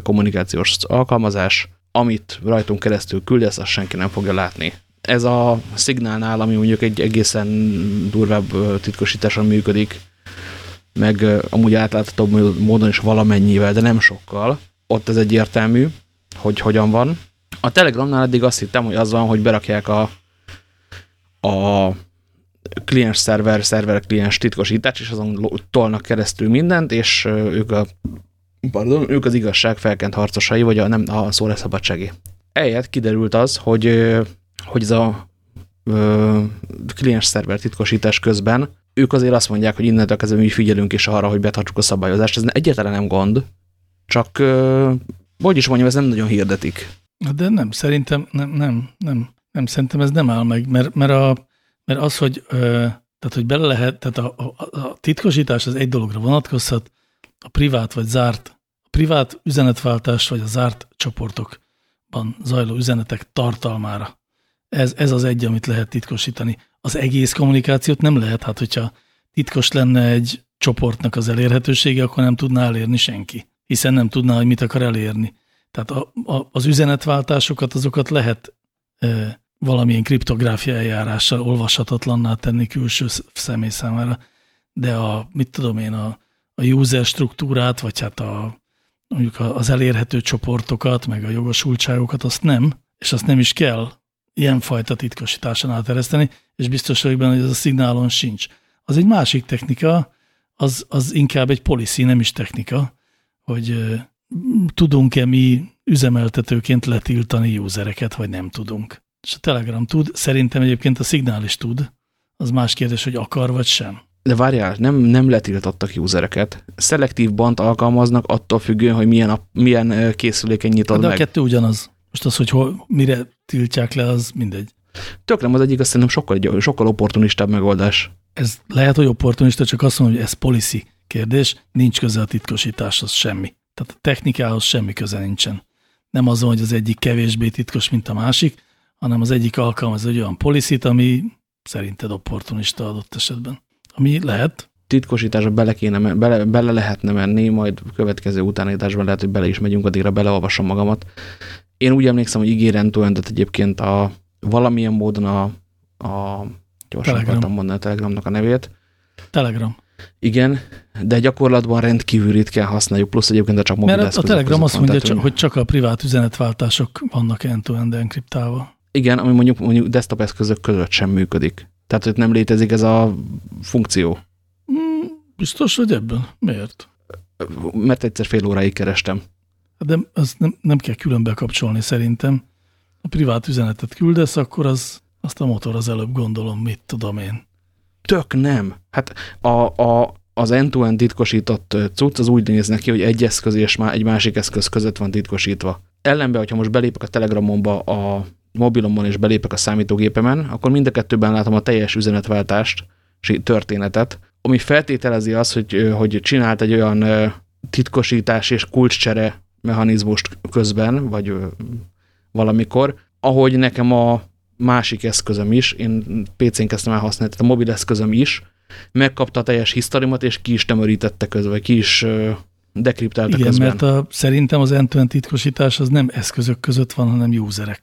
kommunikációs alkalmazás, amit rajtunk keresztül küldesz, azt senki nem fogja látni. Ez a szignálnál, ami mondjuk egy egészen durvább titkosításon működik, meg amúgy átláthatóbb módon is valamennyivel, de nem sokkal, ott ez egyértelmű, hogy hogyan van. A Telegramnál eddig azt hittem, hogy az van, hogy berakják a, a kliens-szerver, szerver-kliens titkosítás, és azon tolnak keresztül mindent, és ők, a, pardon, ők az igazság felkent harcosai, vagy a, nem a szóleszabadsági. Eljött kiderült az, hogy, hogy ez a kliens-szerver titkosítás közben ők azért azt mondják, hogy innentől kezdve mi figyelünk is arra, hogy betartsuk a szabályozást. Ez egyáltalán nem gond, csak hogy is mondjam, ez nem nagyon hirdetik. De nem, szerintem nem, nem, nem, nem szerintem ez nem áll meg, mert, mert a, mert az, hogy, tehát, hogy bele lehet, tehát a, a, a titkosítás az egy dologra vonatkozhat, a privát vagy zárt, a privát üzenetváltás vagy a zárt csoportokban zajló üzenetek tartalmára. Ez, ez az egy, amit lehet titkosítani. Az egész kommunikációt nem lehet, hát hogyha titkos lenne egy csoportnak az elérhetősége, akkor nem tudná elérni senki, hiszen nem tudná, hogy mit akar elérni. Tehát a, a, az üzenetváltásokat, azokat lehet valamilyen kriptográfia eljárással olvashatatlanná tenni külső személy számára, de a, mit tudom én, a, a user struktúrát, vagy hát a, mondjuk az elérhető csoportokat, meg a jogosultságokat, azt nem, és azt nem is kell ilyenfajta titkosításon átereszteni, és biztos vagyok benne, hogy ez a szignálon sincs. Az egy másik technika, az, az inkább egy policy, nem is technika, hogy tudunk-e mi üzemeltetőként letiltani usereket, vagy nem tudunk. És a Telegram tud, szerintem egyébként a Signal is tud. Az más kérdés, hogy akar vagy sem. De várjál, nem, nem letiltottak usereket. Szelektív bant alkalmaznak attól függően, hogy milyen, a, milyen készüléken nyitod De meg. a kettő ugyanaz. Most az, hogy hol, mire tiltják le, az mindegy. Tök nem az egyik, azt szerintem sokkal, sokkal opportunistább megoldás. Ez lehet, hogy opportunista, csak azt mondom, hogy ez policy kérdés, nincs köze a titkosításhoz semmi. Tehát a technikához semmi köze nincsen. Nem azon, hogy az egyik kevésbé titkos, mint a másik, hanem az egyik alkalmaz egy olyan policit, ami szerinted opportunista adott esetben. Ami lehet. Titkosításba bele, kéne, bele, bele lehetne menni, majd következő utánításban lehet, hogy bele is megyünk, addigra beleolvasom magamat. Én úgy emlékszem, hogy ígérendt egyébként a valamilyen módon a, a gyorsan Telegram. akartam mondani a Telegramnak a nevét. Telegram. Igen, de gyakorlatban rendkívül ritkán használjuk, plusz egyébként a csak mobil Mert a Telegram azt mondja, tehát, hogy csak a privát üzenetváltások vannak end-to-end enkriptálva. Igen, ami mondjuk, mondjuk desktop eszközök között sem működik. Tehát, hogy nem létezik ez a funkció. Mm, biztos, hogy ebben. Miért? Mert egyszer fél óráig kerestem. De azt nem, nem kell külön bekapcsolni szerintem. A privát üzenetet küldesz, akkor az, azt a motor az előbb gondolom, mit tudom én. Tök nem. Hát a, a, az end-to-end titkosított cucc az úgy néz neki, hogy egy eszköz és egy másik eszköz között van titkosítva. Ellenben, hogyha most belépek a Telegramomba a mobilomon és belépek a számítógépemen, akkor mind a kettőben látom a teljes üzenetváltást, történetet, ami feltételezi azt, hogy, hogy csinált egy olyan titkosítás és kulcscsere mechanizmust közben, vagy valamikor, ahogy nekem a másik eszközöm is, én PC-n kezdtem el használni, tehát a mobil eszközöm is, megkapta a teljes historimat, és ki is tömörítette közben, vagy ki is dekriptálta Igen, közben. mert a, szerintem az end titkosítás az nem eszközök között van, hanem userek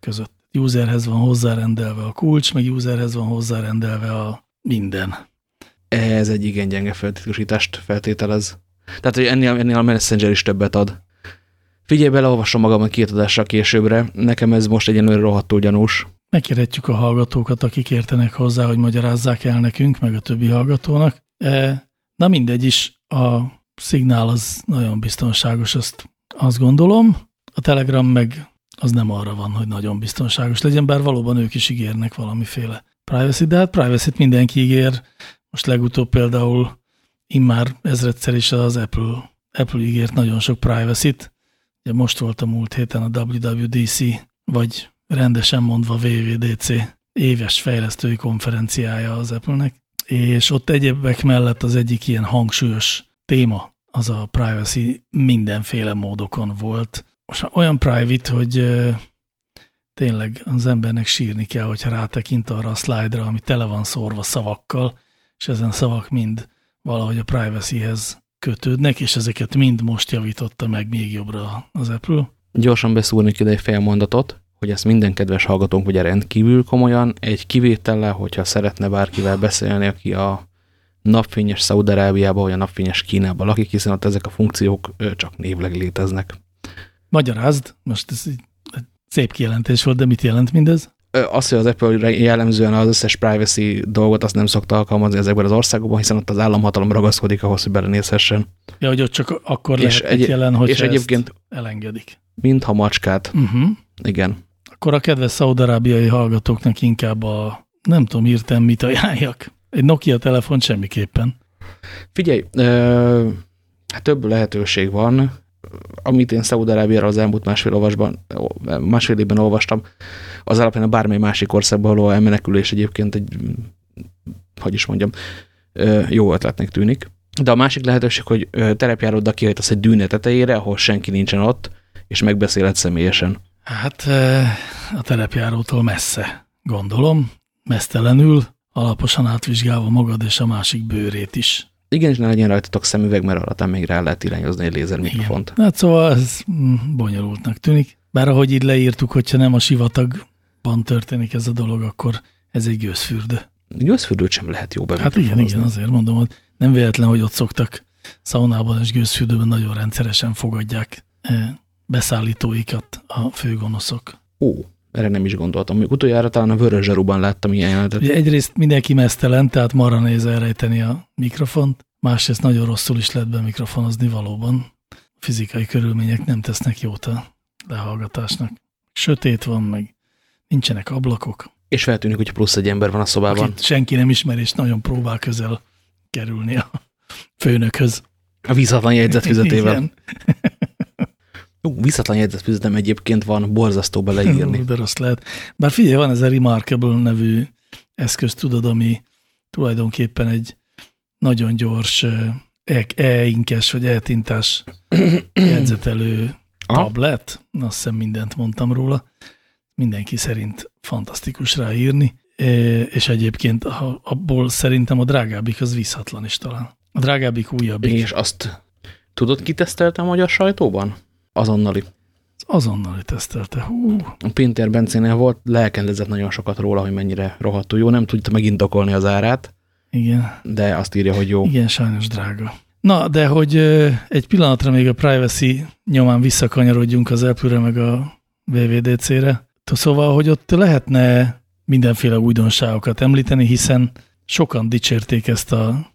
között. Userhez van hozzárendelve a kulcs, meg userhez van hozzárendelve a minden. Ez egy igen gyenge feltitkosítást feltételez. Tehát, hogy ennél, ennél a Messenger is többet ad. Figyelj, beleolvasom magam a két adásra későbbre. Nekem ez most egyenlőre rohadtul gyanús. Megkérhetjük a hallgatókat, akik értenek hozzá, hogy magyarázzák el nekünk, meg a többi hallgatónak. E, na mindegy is, a szignál az nagyon biztonságos, azt, azt gondolom. A Telegram meg az nem arra van, hogy nagyon biztonságos legyen, bár valóban ők is ígérnek valamiféle privacy, de hát privacy-t mindenki ígér. Most legutóbb például immár ezredszer is az Apple, Apple ígért nagyon sok privacy-t, Ugye most volt a múlt héten a WWDC, vagy rendesen mondva WWDC éves fejlesztői konferenciája az Apple-nek, és ott egyébek mellett az egyik ilyen hangsúlyos téma az a privacy mindenféle módokon volt. Olyan private, hogy tényleg az embernek sírni kell, hogyha rátekint arra a slide-ra, ami tele van szórva szavakkal, és ezen szavak mind valahogy a privacyhez kötődnek, és ezeket mind most javította meg még jobbra az Apple. Gyorsan beszúrnék ide egy fél mondatot, hogy ezt minden kedves hallgatónk ugye rendkívül komolyan, egy kivétellel, hogyha szeretne bárkivel beszélni, aki a napfényes Szaudarábiában vagy a napfényes Kínában lakik, hiszen ott ezek a funkciók csak névleg léteznek. Magyarázd, most ez egy szép kijelentés volt, de mit jelent mindez? az, hogy az Apple jellemzően az összes privacy dolgot azt nem szokta alkalmazni ezekben az országokban, hiszen ott az államhatalom ragaszkodik ahhoz, hogy belenézhessen. Ja, hogy ott csak akkor és lehet egy, jelen, hogy és egyébként elengedik. Mintha macskát. Uh mhm. -huh. Igen. Akkor a kedves szaudarábiai hallgatóknak inkább a, nem tudom írtam, mit ajánljak. Egy Nokia telefon semmiképpen. Figyelj, ö, hát több lehetőség van amit én Szaúd-Arábiára az elmúlt másfél, olvasban, másfél évben olvastam, az alapján a bármely másik országban való elmenekülés egyébként egy, hogy is mondjam, jó ötletnek tűnik. De a másik lehetőség, hogy terepjáróddal kihajtasz egy dűne tetejére, ahol senki nincsen ott, és megbeszéled személyesen. Hát a terepjárótól messze, gondolom, mesztelenül, alaposan átvizsgálva magad és a másik bőrét is. Igen, és ne legyen rajtatok szemüveg, mert alatt még rá lehet irányozni egy lézermikrofont. Hát szóval ez mm, bonyolultnak tűnik. Bár ahogy így leírtuk, hogyha nem a sivatag van történik ez a dolog, akkor ez egy gőzfürdő. Gőzfürdőt sem lehet jó Hát igen, igen, azért mondom, hogy nem véletlen, hogy ott szoktak szaunában és gőzfürdőben nagyon rendszeresen fogadják beszállítóikat a főgonoszok. Ó, erre nem is gondoltam. Utoljára talán a Vörös Zsaruban láttam ilyen jelenetet. Ugye egyrészt mindenki mesztelen, tehát marra néz elrejteni a mikrofont, másrészt nagyon rosszul is lehet be mikrofonozni valóban. A fizikai körülmények nem tesznek jót a lehallgatásnak. Sötét van, meg nincsenek ablakok. És feltűnik, hogy plusz egy ember van a szobában. Akit senki nem ismer, és nagyon próbál közel kerülni a főnökhöz. A vízatlan jegyzetfüzetével. (laughs) (laughs) Jó, visszatlan jegyzetfüzetem egyébként van, borzasztó beleírni. (laughs) De rossz lehet. Bár figyelj, van ez a Remarkable nevű eszköz, tudod, ami tulajdonképpen egy nagyon gyors e-inkes vagy e-tintás (clears throat) jegyzetelő tablet. Azt hiszem mindent mondtam róla. Mindenki szerint fantasztikus ráírni. És egyébként abból szerintem a drágábbik az vízhatlan is talán. A drágábbik újabbik. És azt tudod, kiteszteltem a magyar sajtóban? Azonnali. Az azonnali tesztelte. Hú. A Pinter Bencénél volt, lelkendezett nagyon sokat róla, hogy mennyire rohadtul jó. Nem tudta megindokolni az árát. Igen. De azt írja, hogy jó. Igen, sajnos drága. Na, de hogy egy pillanatra még a privacy nyomán visszakanyarodjunk az Apple-re meg a VVDC-re. Szóval, hogy ott lehetne mindenféle újdonságokat említeni, hiszen sokan dicsérték ezt a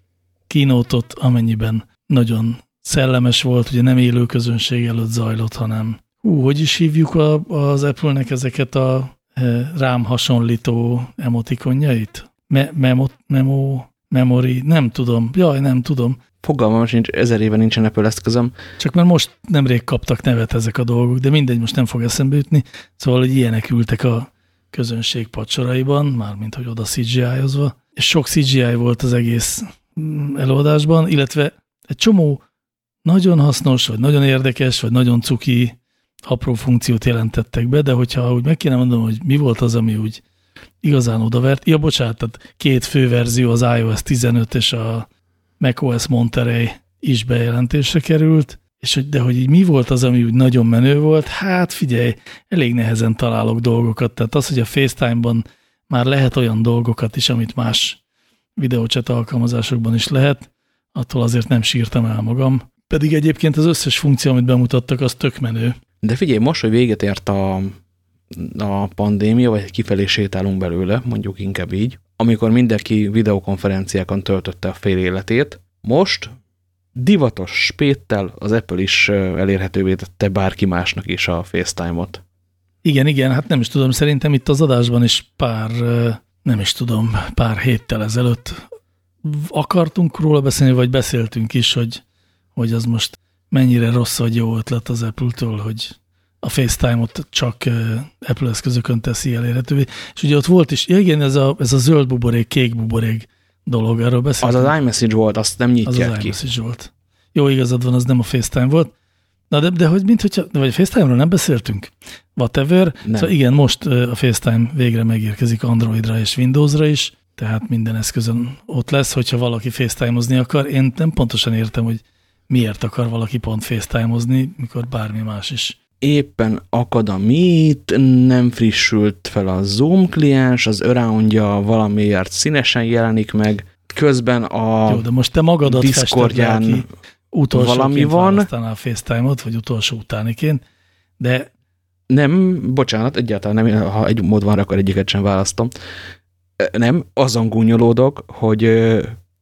kínótot, amennyiben nagyon szellemes volt, ugye nem élő közönség előtt zajlott, hanem hú, hogy is hívjuk a, az Apple-nek ezeket a e, rám hasonlító emotikonjait? Me, memo, memo, memory, nem tudom, jaj, nem tudom. Fogalmam sincs, ezer éve nincsen Apple eszközöm. Csak mert most nemrég kaptak nevet ezek a dolgok, de mindegy, most nem fog eszembe jutni. Szóval, hogy ilyenek ültek a közönség pacsoraiban, mármint, hogy oda CGI-ozva, és sok CGI volt az egész mm, előadásban, illetve egy csomó nagyon hasznos, vagy nagyon érdekes, vagy nagyon cuki apró funkciót jelentettek be, de hogyha úgy meg kéne mondom, hogy mi volt az, ami úgy igazán odavert. Ja, bocsánat, tehát két fő verzió, az iOS 15 és a macOS Monterey is bejelentésre került, és hogy, de hogy így mi volt az, ami úgy nagyon menő volt, hát figyelj, elég nehezen találok dolgokat, tehát az, hogy a FaceTime-ban már lehet olyan dolgokat is, amit más videócset alkalmazásokban is lehet, attól azért nem sírtam el magam. Pedig egyébként az összes funkció, amit bemutattak, az tök menő. De figyelj, most, hogy véget ért a, a pandémia, vagy kifelé sétálunk belőle, mondjuk inkább így, amikor mindenki videokonferenciákon töltötte a fél életét, most divatos spéttel az Apple is elérhetővé tette bárki másnak is a FaceTime-ot. Igen, igen, hát nem is tudom, szerintem itt az adásban is pár, nem is tudom, pár héttel ezelőtt akartunk róla beszélni, vagy beszéltünk is, hogy hogy az most mennyire rossz vagy jó ötlet az Apple-től, hogy a FaceTime-ot csak Apple eszközökön teszi elérhetővé. És ugye ott volt is, ja igen, ez a, ez a zöld buborék, kék buborék dolog, erről beszéltünk. Az az iMessage volt, azt nem nyitják az az iMessage volt. Jó, igazad van, az nem a FaceTime volt. Na de, de hogy mint hogyha, vagy a FaceTime-ról nem beszéltünk? Whatever. Nem. Szóval igen, most a FaceTime végre megérkezik Androidra és Windowsra is, tehát minden eszközön ott lesz, hogyha valaki FaceTime-ozni akar. Én nem pontosan értem, hogy miért akar valaki pont FaceTime-ozni, mikor bármi más is. Éppen akad a Meet, nem frissült fel a Zoom kliens, az aroundja valamiért színesen jelenik meg, közben a Jó, de most te magadat Discordján valami van. a FaceTime-ot, vagy utolsó utániként, de nem, bocsánat, egyáltalán nem, ha egy mód van, akkor egyiket sem választom. Nem, azon gúnyolódok, hogy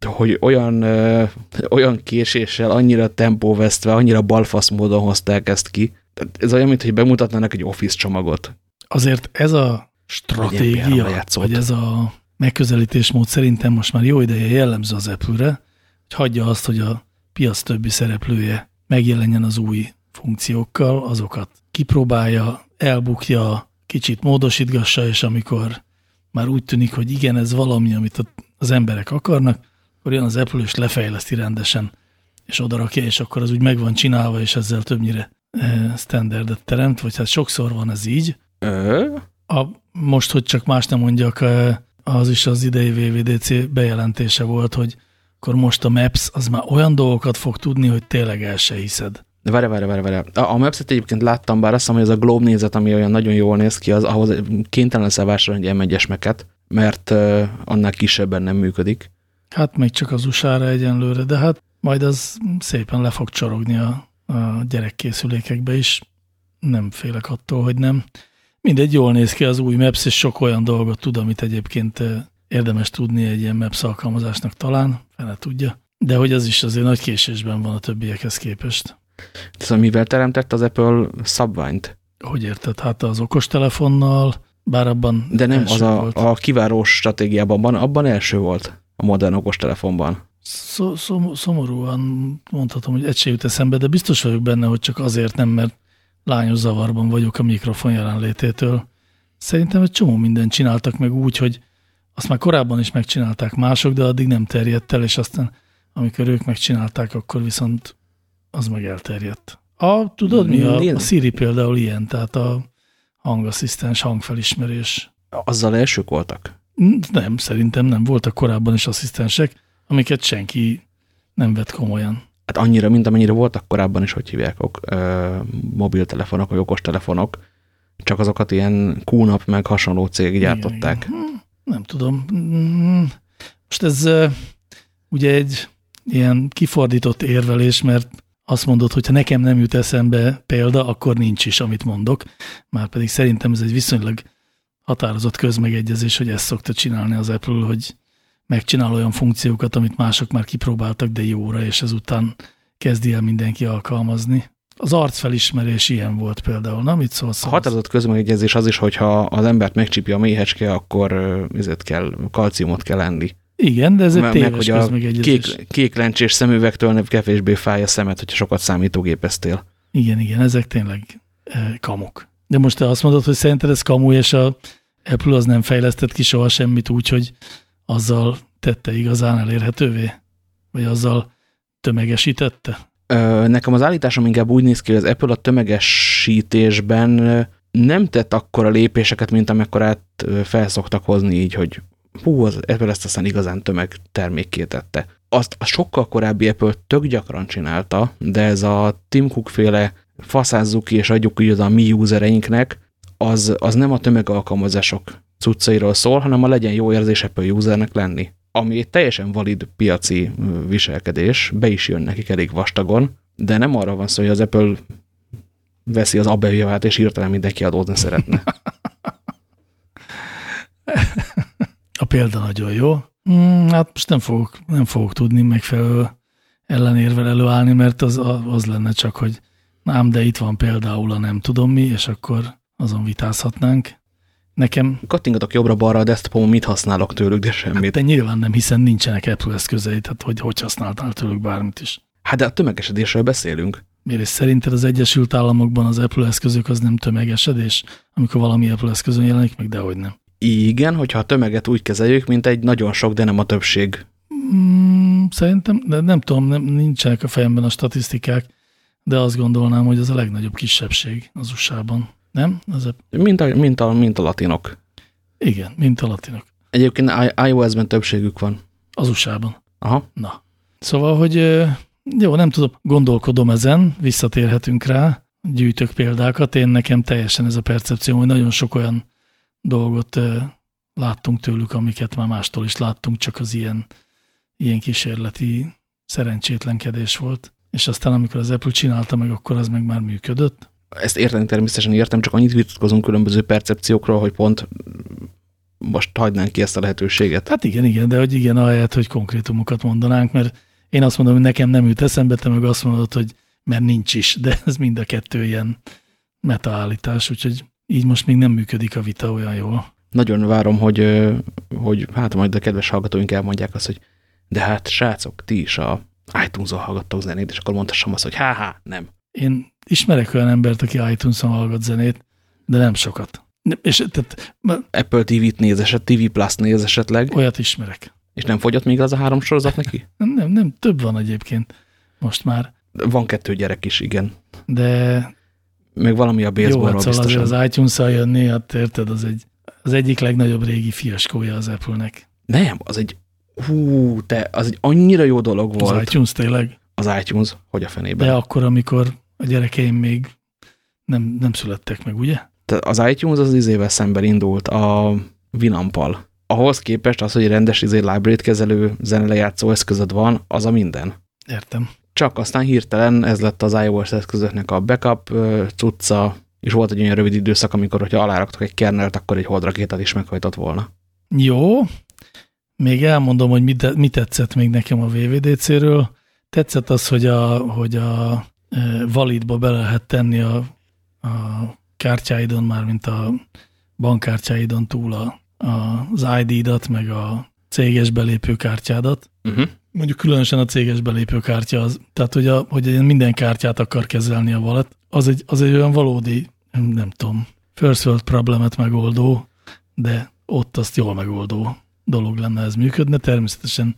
hogy olyan, ö, olyan késéssel, annyira tempóvesztve, annyira balfasz módon hozták ezt ki. Tehát ez olyan, mint hogy bemutatnának egy Office csomagot. Azért ez a stratégia, vagy ez a megközelítésmód szerintem most már jó ideje jellemző az Apple-re, hogy hagyja azt, hogy a piac többi szereplője megjelenjen az új funkciókkal, azokat kipróbálja, elbukja, kicsit módosítgassa, és amikor már úgy tűnik, hogy igen, ez valami, amit az emberek akarnak, akkor jön az Apple, és lefejleszti rendesen, és odarakja, és akkor az úgy meg van csinálva, és ezzel többnyire e, standardet teremt, vagy hát sokszor van ez így. A, most, hogy csak más nem mondjak, e, az is az idei VVDC bejelentése volt, hogy akkor most a Maps az már olyan dolgokat fog tudni, hogy tényleg el se hiszed. Várj, várj, várj, várj. A, a Maps-et egyébként láttam, bár azt mondom, hogy ez a Globe nézet, ami olyan nagyon jól néz ki, az ahhoz kénytelen leszel vásárolni egy M1-es meket, mert uh, annál kisebben nem működik. Hát még csak az usa egyenlőre, de hát majd az szépen le fog csorogni a, a gyerekkészülékekbe is. Nem félek attól, hogy nem. Mindegy, jól néz ki az új Maps, és sok olyan dolgot tud, amit egyébként érdemes tudni egy ilyen Maps alkalmazásnak talán, fene tudja. De hogy az is azért nagy késésben van a többiekhez képest. Szóval mivel teremtett az Apple szabványt? Hogy érted? Hát az okostelefonnal, bár abban De nem, az a, volt. a kiváró stratégiában, abban első volt a modern okostelefonban. Szom, szomorúan mondhatom, hogy egy se jut eszembe, de biztos vagyok benne, hogy csak azért nem, mert lányos zavarban vagyok a mikrofon jelenlététől. Szerintem egy csomó mindent csináltak meg úgy, hogy azt már korábban is megcsinálták mások, de addig nem terjedt el, és aztán amikor ők megcsinálták, akkor viszont az meg elterjedt. A, tudod mi? A, a Siri például ilyen, tehát a hangasszisztens, hangfelismerés. Azzal elsők voltak? Nem, szerintem nem. Voltak korábban is asszisztensek, amiket senki nem vett komolyan. Hát annyira, mint amennyire voltak korábban is, hogy hívják, ok, ö, mobiltelefonok, vagy okostelefonok, csak azokat ilyen QNAP meg hasonló cég gyártották. Igen, igen. Hm, nem tudom. Hm, most ez ugye egy ilyen kifordított érvelés, mert azt mondod, hogy ha nekem nem jut eszembe példa, akkor nincs is, amit mondok. Márpedig szerintem ez egy viszonylag határozott közmegegyezés, hogy ezt szokta csinálni az Apple, hogy megcsinál olyan funkciókat, amit mások már kipróbáltak, de jóra, és ezután kezdi el mindenki alkalmazni. Az arcfelismerés ilyen volt például, na mit szólsz? A határozott közmegegyezés az is, hogyha az embert megcsípja a méhecske, akkor ezért kell, kalciumot kell enni. Igen, de ez egy téves meg, hogy a kék, kék lencsés szemüvegtől nem kevésbé fáj a szemet, hogyha sokat számítógépeztél. Igen, igen, ezek tényleg kamuk. De most te azt mondod, hogy szerinted ez kamu, és a Apple az nem fejlesztett ki soha semmit úgy, hogy azzal tette igazán elérhetővé? Vagy azzal tömegesítette? Nekem az állításom inkább úgy néz ki, hogy az Apple a tömegesítésben nem tett akkora lépéseket, mint amekkorát felszoktak hozni így, hogy hú, az Apple ezt aztán igazán tömegtermékké tette. Azt a sokkal korábbi Apple tök gyakran csinálta, de ez a Tim Cook féle faszázzuk ki és adjuk az a mi usereinknek, az, az nem a tömegalkalmazások cuccairól szól, hanem a legyen jó érzés Apple usernek lenni. Ami egy teljesen valid piaci viselkedés, be is jön nekik elég vastagon, de nem arra van szó, hogy az Apple veszi az abbeljavát, és hirtelen mindenki adódni szeretne. (laughs) A példa nagyon jó. Hmm, hát most nem fogok, nem fogok tudni megfelelő ellenérvel előállni, mert az, az lenne csak, hogy ám, de itt van például a nem tudom mi, és akkor azon vitázhatnánk. Nekem... Kattingatok jobbra-balra a desktopon, mit használok tőlük, de semmit. Hát de nyilván nem, hiszen nincsenek Apple eszközei, tehát hogy, hogy használtál tőlük bármit is. Hát de a tömegesedésről beszélünk. Miért és szerinted az Egyesült Államokban az Apple eszközök az nem tömegesedés, amikor valami Apple eszközön jelenik meg, dehogy nem. Igen, hogyha a tömeget úgy kezeljük, mint egy nagyon sok, de nem a többség. Mm, szerintem, de nem tudom, nem, nincsenek a fejemben a statisztikák, de azt gondolnám, hogy az a legnagyobb kisebbség az USA-ban. Nem? Az a... mint, a, mint, a, mint a latinok. Igen, mint a latinok. Egyébként iOS-ben többségük van. Az USA-ban. Aha. Na. Szóval, hogy jó, nem tudom, gondolkodom ezen, visszatérhetünk rá, gyűjtök példákat. Én nekem teljesen ez a percepció, hogy nagyon sok olyan dolgot láttunk tőlük, amiket már mástól is láttunk, csak az ilyen, ilyen kísérleti szerencsétlenkedés volt. És aztán, amikor az Apple csinálta meg, akkor az meg már működött. Ezt érteni természetesen értem, csak annyit vitatkozunk különböző percepciókról, hogy pont most hagynánk ki ezt a lehetőséget. Hát igen, igen, de hogy igen, ahelyett, hogy konkrétumokat mondanánk, mert én azt mondom, hogy nekem nem jut eszembe, te meg azt mondod, hogy mert nincs is, de ez mind a kettő ilyen metaállítás, úgyhogy így most még nem működik a vita olyan jól. Nagyon várom, hogy, hogy hát majd a kedves hallgatóink elmondják azt, hogy de hát srácok, ti is a iTunes-on hallgattok zenét, és akkor mondhassam azt, hogy há-há, nem. Én ismerek olyan embert, aki iTunes-on hallgat zenét, de nem sokat. És, tehát, Apple TV-t néz eset, TV Plus néz esetleg. Olyat ismerek. És nem fogyott még az a három sorozat neki? Nem, nem, több van egyébként most már. Van kettő gyerek is, igen. De meg valami a baseballról Jó, hát szóval az iTunes-szal jönni, hát érted, az, egy, az egyik legnagyobb régi fiaskója az Apple-nek. Nem, az egy, hú, te, az egy annyira jó dolog volt. Az iTunes tényleg? Az iTunes, hogy a fenében. De akkor, amikor a gyerekeim még nem, nem születtek meg, ugye? Tehát az iTunes az izével szemben indult a Winampal. Ahhoz képest az, hogy rendes izé library kezelő zenelejátszó eszközöd van, az a minden. Értem. Csak aztán hirtelen ez lett az iOS eszközöknek a backup cucca, és volt egy olyan rövid időszak, amikor, hogyha aláraktak egy kernelt, akkor egy holdrakétát is meghajtott volna. Jó, még elmondom, hogy mit, mit tetszett még nekem a VVDC-ről. Tetszett az, hogy a, hogy a validba be lehet tenni a, a kártyáidon, már mint a bankkártyáidon túl a, a, az ID-dat, meg a céges belépőkártyádat. Uh -huh. Mondjuk különösen a céges belépőkártya, az, tehát hogy, a, hogy minden kártyát akar kezelni a wallet, az egy, az egy olyan valódi, nem tudom, first world problemet megoldó, de ott azt jól megoldó dolog lenne ez működne. Természetesen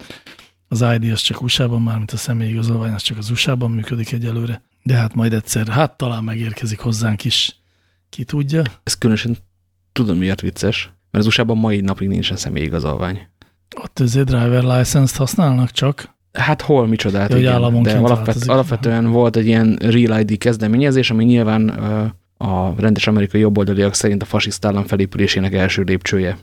az ID az csak USA-ban, már mint a személyigazolvány, az csak az USA-ban működik egyelőre. De hát majd egyszer, hát talán megérkezik hozzánk is, ki tudja. Ez különösen tudom miért vicces, mert az USA-ban mai napig nincsen személyigazolvány. Ott azért driver license-t használnak csak? Hát hol, micsodát, ja, igen, de alapvet, alapvetően volt egy ilyen Real ID kezdeményezés, ami nyilván a rendes amerikai jobboldaliak szerint a fasiszta állam felépülésének első lépcsője.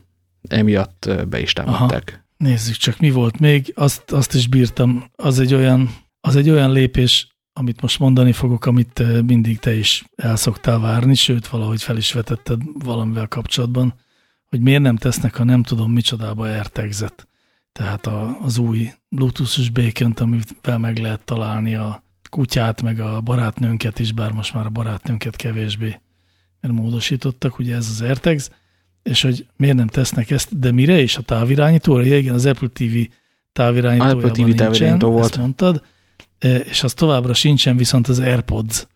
Emiatt be is támadták. Aha. Nézzük csak, mi volt még, azt, azt is bírtam. Az egy, olyan, az egy olyan lépés, amit most mondani fogok, amit mindig te is el szoktál várni, sőt, valahogy fel is vetetted valamivel kapcsolatban, hogy miért nem tesznek, ha nem tudom micsodába AirTags-et. Tehát a, az új Bluetooth-os békönt, amivel meg lehet találni a kutyát, meg a barátnőnket is, bár most már a barátnőnket kevésbé, mert módosítottak, ugye ez az AirTags, és hogy miért nem tesznek ezt, de mire is a távirányítóra? Ja, igen, az Apple TV távirányítójában Apple TV nincsen, távirányító volt. ezt mondtad, e, és az továbbra sincsen, viszont az AirPods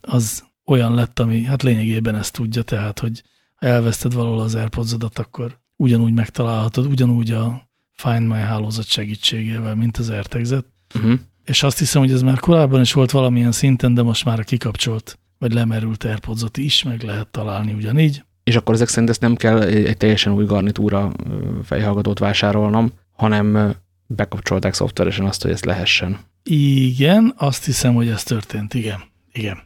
az olyan lett, ami hát lényegében ezt tudja, tehát, hogy ha elveszted valahol az AirPods-odat, akkor ugyanúgy megtalálhatod, ugyanúgy a Find My hálózat segítségével, mint az AirTags-et. Uh mhm. -huh. És azt hiszem, hogy ez már korábban is volt valamilyen szinten, de most már a kikapcsolt, vagy lemerült airpods is meg lehet találni ugyanígy. És akkor ezek szerint ezt nem kell egy teljesen új garnitúra fejhallgatót vásárolnom, hanem bekapcsolták szoftveresen azt, hogy ezt lehessen. Igen, azt hiszem, hogy ez történt, igen. Igen.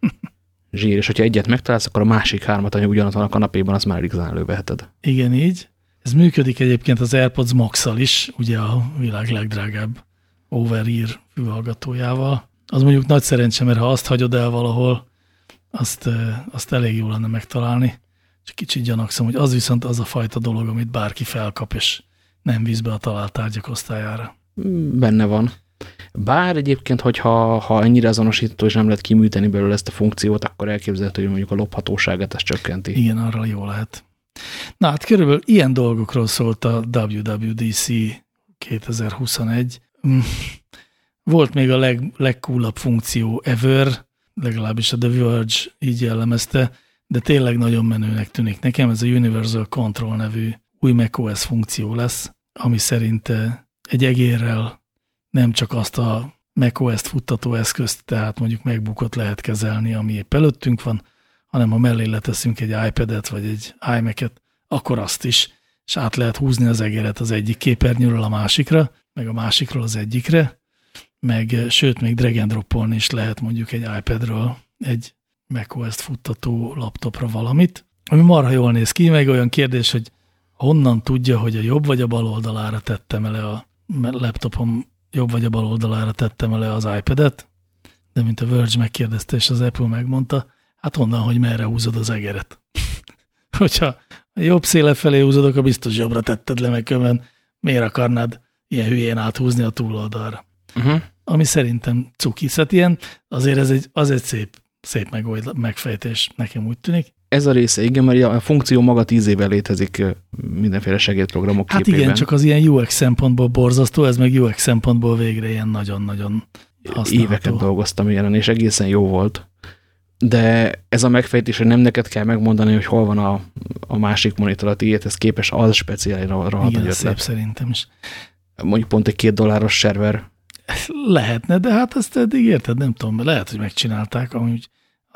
(laughs) Zsír, és hogyha egyet megtalálsz, akkor a másik hármat, ami ugyanott van a kanapéban, az már igazán előveheted. Igen, így. Ez működik egyébként az AirPods max is, ugye a világ legdrágább over-ear fülhallgatójával. Az mondjuk nagy szerencse, mert ha azt hagyod el valahol, azt, azt elég jó lenne megtalálni. Csak kicsit gyanakszom, hogy az viszont az a fajta dolog, amit bárki felkap, és nem víz be a talált tárgyak osztályára. Benne van. Bár egyébként, hogyha ha ennyire azonosítható, és nem lehet kiműteni belőle ezt a funkciót, akkor elképzelhető, hogy mondjuk a lophatóságát ezt csökkenti. Igen, arra jó lehet. Na hát körülbelül ilyen dolgokról szólt a WWDC 2021. Mm. Volt még a leg, legcoolabb funkció ever, legalábbis a The Verge így jellemezte, de tényleg nagyon menőnek tűnik nekem. Ez a Universal Control nevű új macOS funkció lesz, ami szerint eh, egy egérrel nem csak azt a macOS-t futtató eszközt, tehát mondjuk megbukott lehet kezelni, ami épp előttünk van, hanem ha mellé leteszünk egy iPad-et vagy egy iMac-et, akkor azt is, és át lehet húzni az egeret az egyik képernyőről a másikra, meg a másikról az egyikre, meg eh, sőt, még drag and is lehet mondjuk egy iPad-ről egy macOS-t futtató laptopra valamit, ami marha jól néz ki, meg olyan kérdés, hogy honnan tudja, hogy a jobb vagy a bal oldalára tettem ele a laptopom jobb vagy a bal oldalára tettem ele az iPad-et, de mint a Verge megkérdezte, és az Apple megmondta, hát onnan, hogy merre húzod az egeret. (laughs) Hogyha a jobb széle felé húzod, akkor biztos jobbra tetted le, meg miért akarnád ilyen hülyén áthúzni a túloldalra. Uh -huh. Ami szerintem cuki. Szóval ilyen, azért ez egy, az egy szép, szép megold, megfejtés, nekem úgy tűnik. Ez a része, igen, mert a funkció maga tíz éve létezik mindenféle segédprogramok Hát képében. igen, csak az ilyen UX szempontból borzasztó, ez meg UX szempontból végre ilyen nagyon-nagyon használható. Éveket dolgoztam ilyen, és egészen jó volt. De ez a megfejtés, hogy nem neked kell megmondani, hogy hol van a, a másik monitor a tiédhez képes, az speciális rohadt Igen, szép szerintem is. Mondjuk pont egy két dolláros server. Lehetne, de hát ezt eddig érted, nem tudom, lehet, hogy megcsinálták, amúgy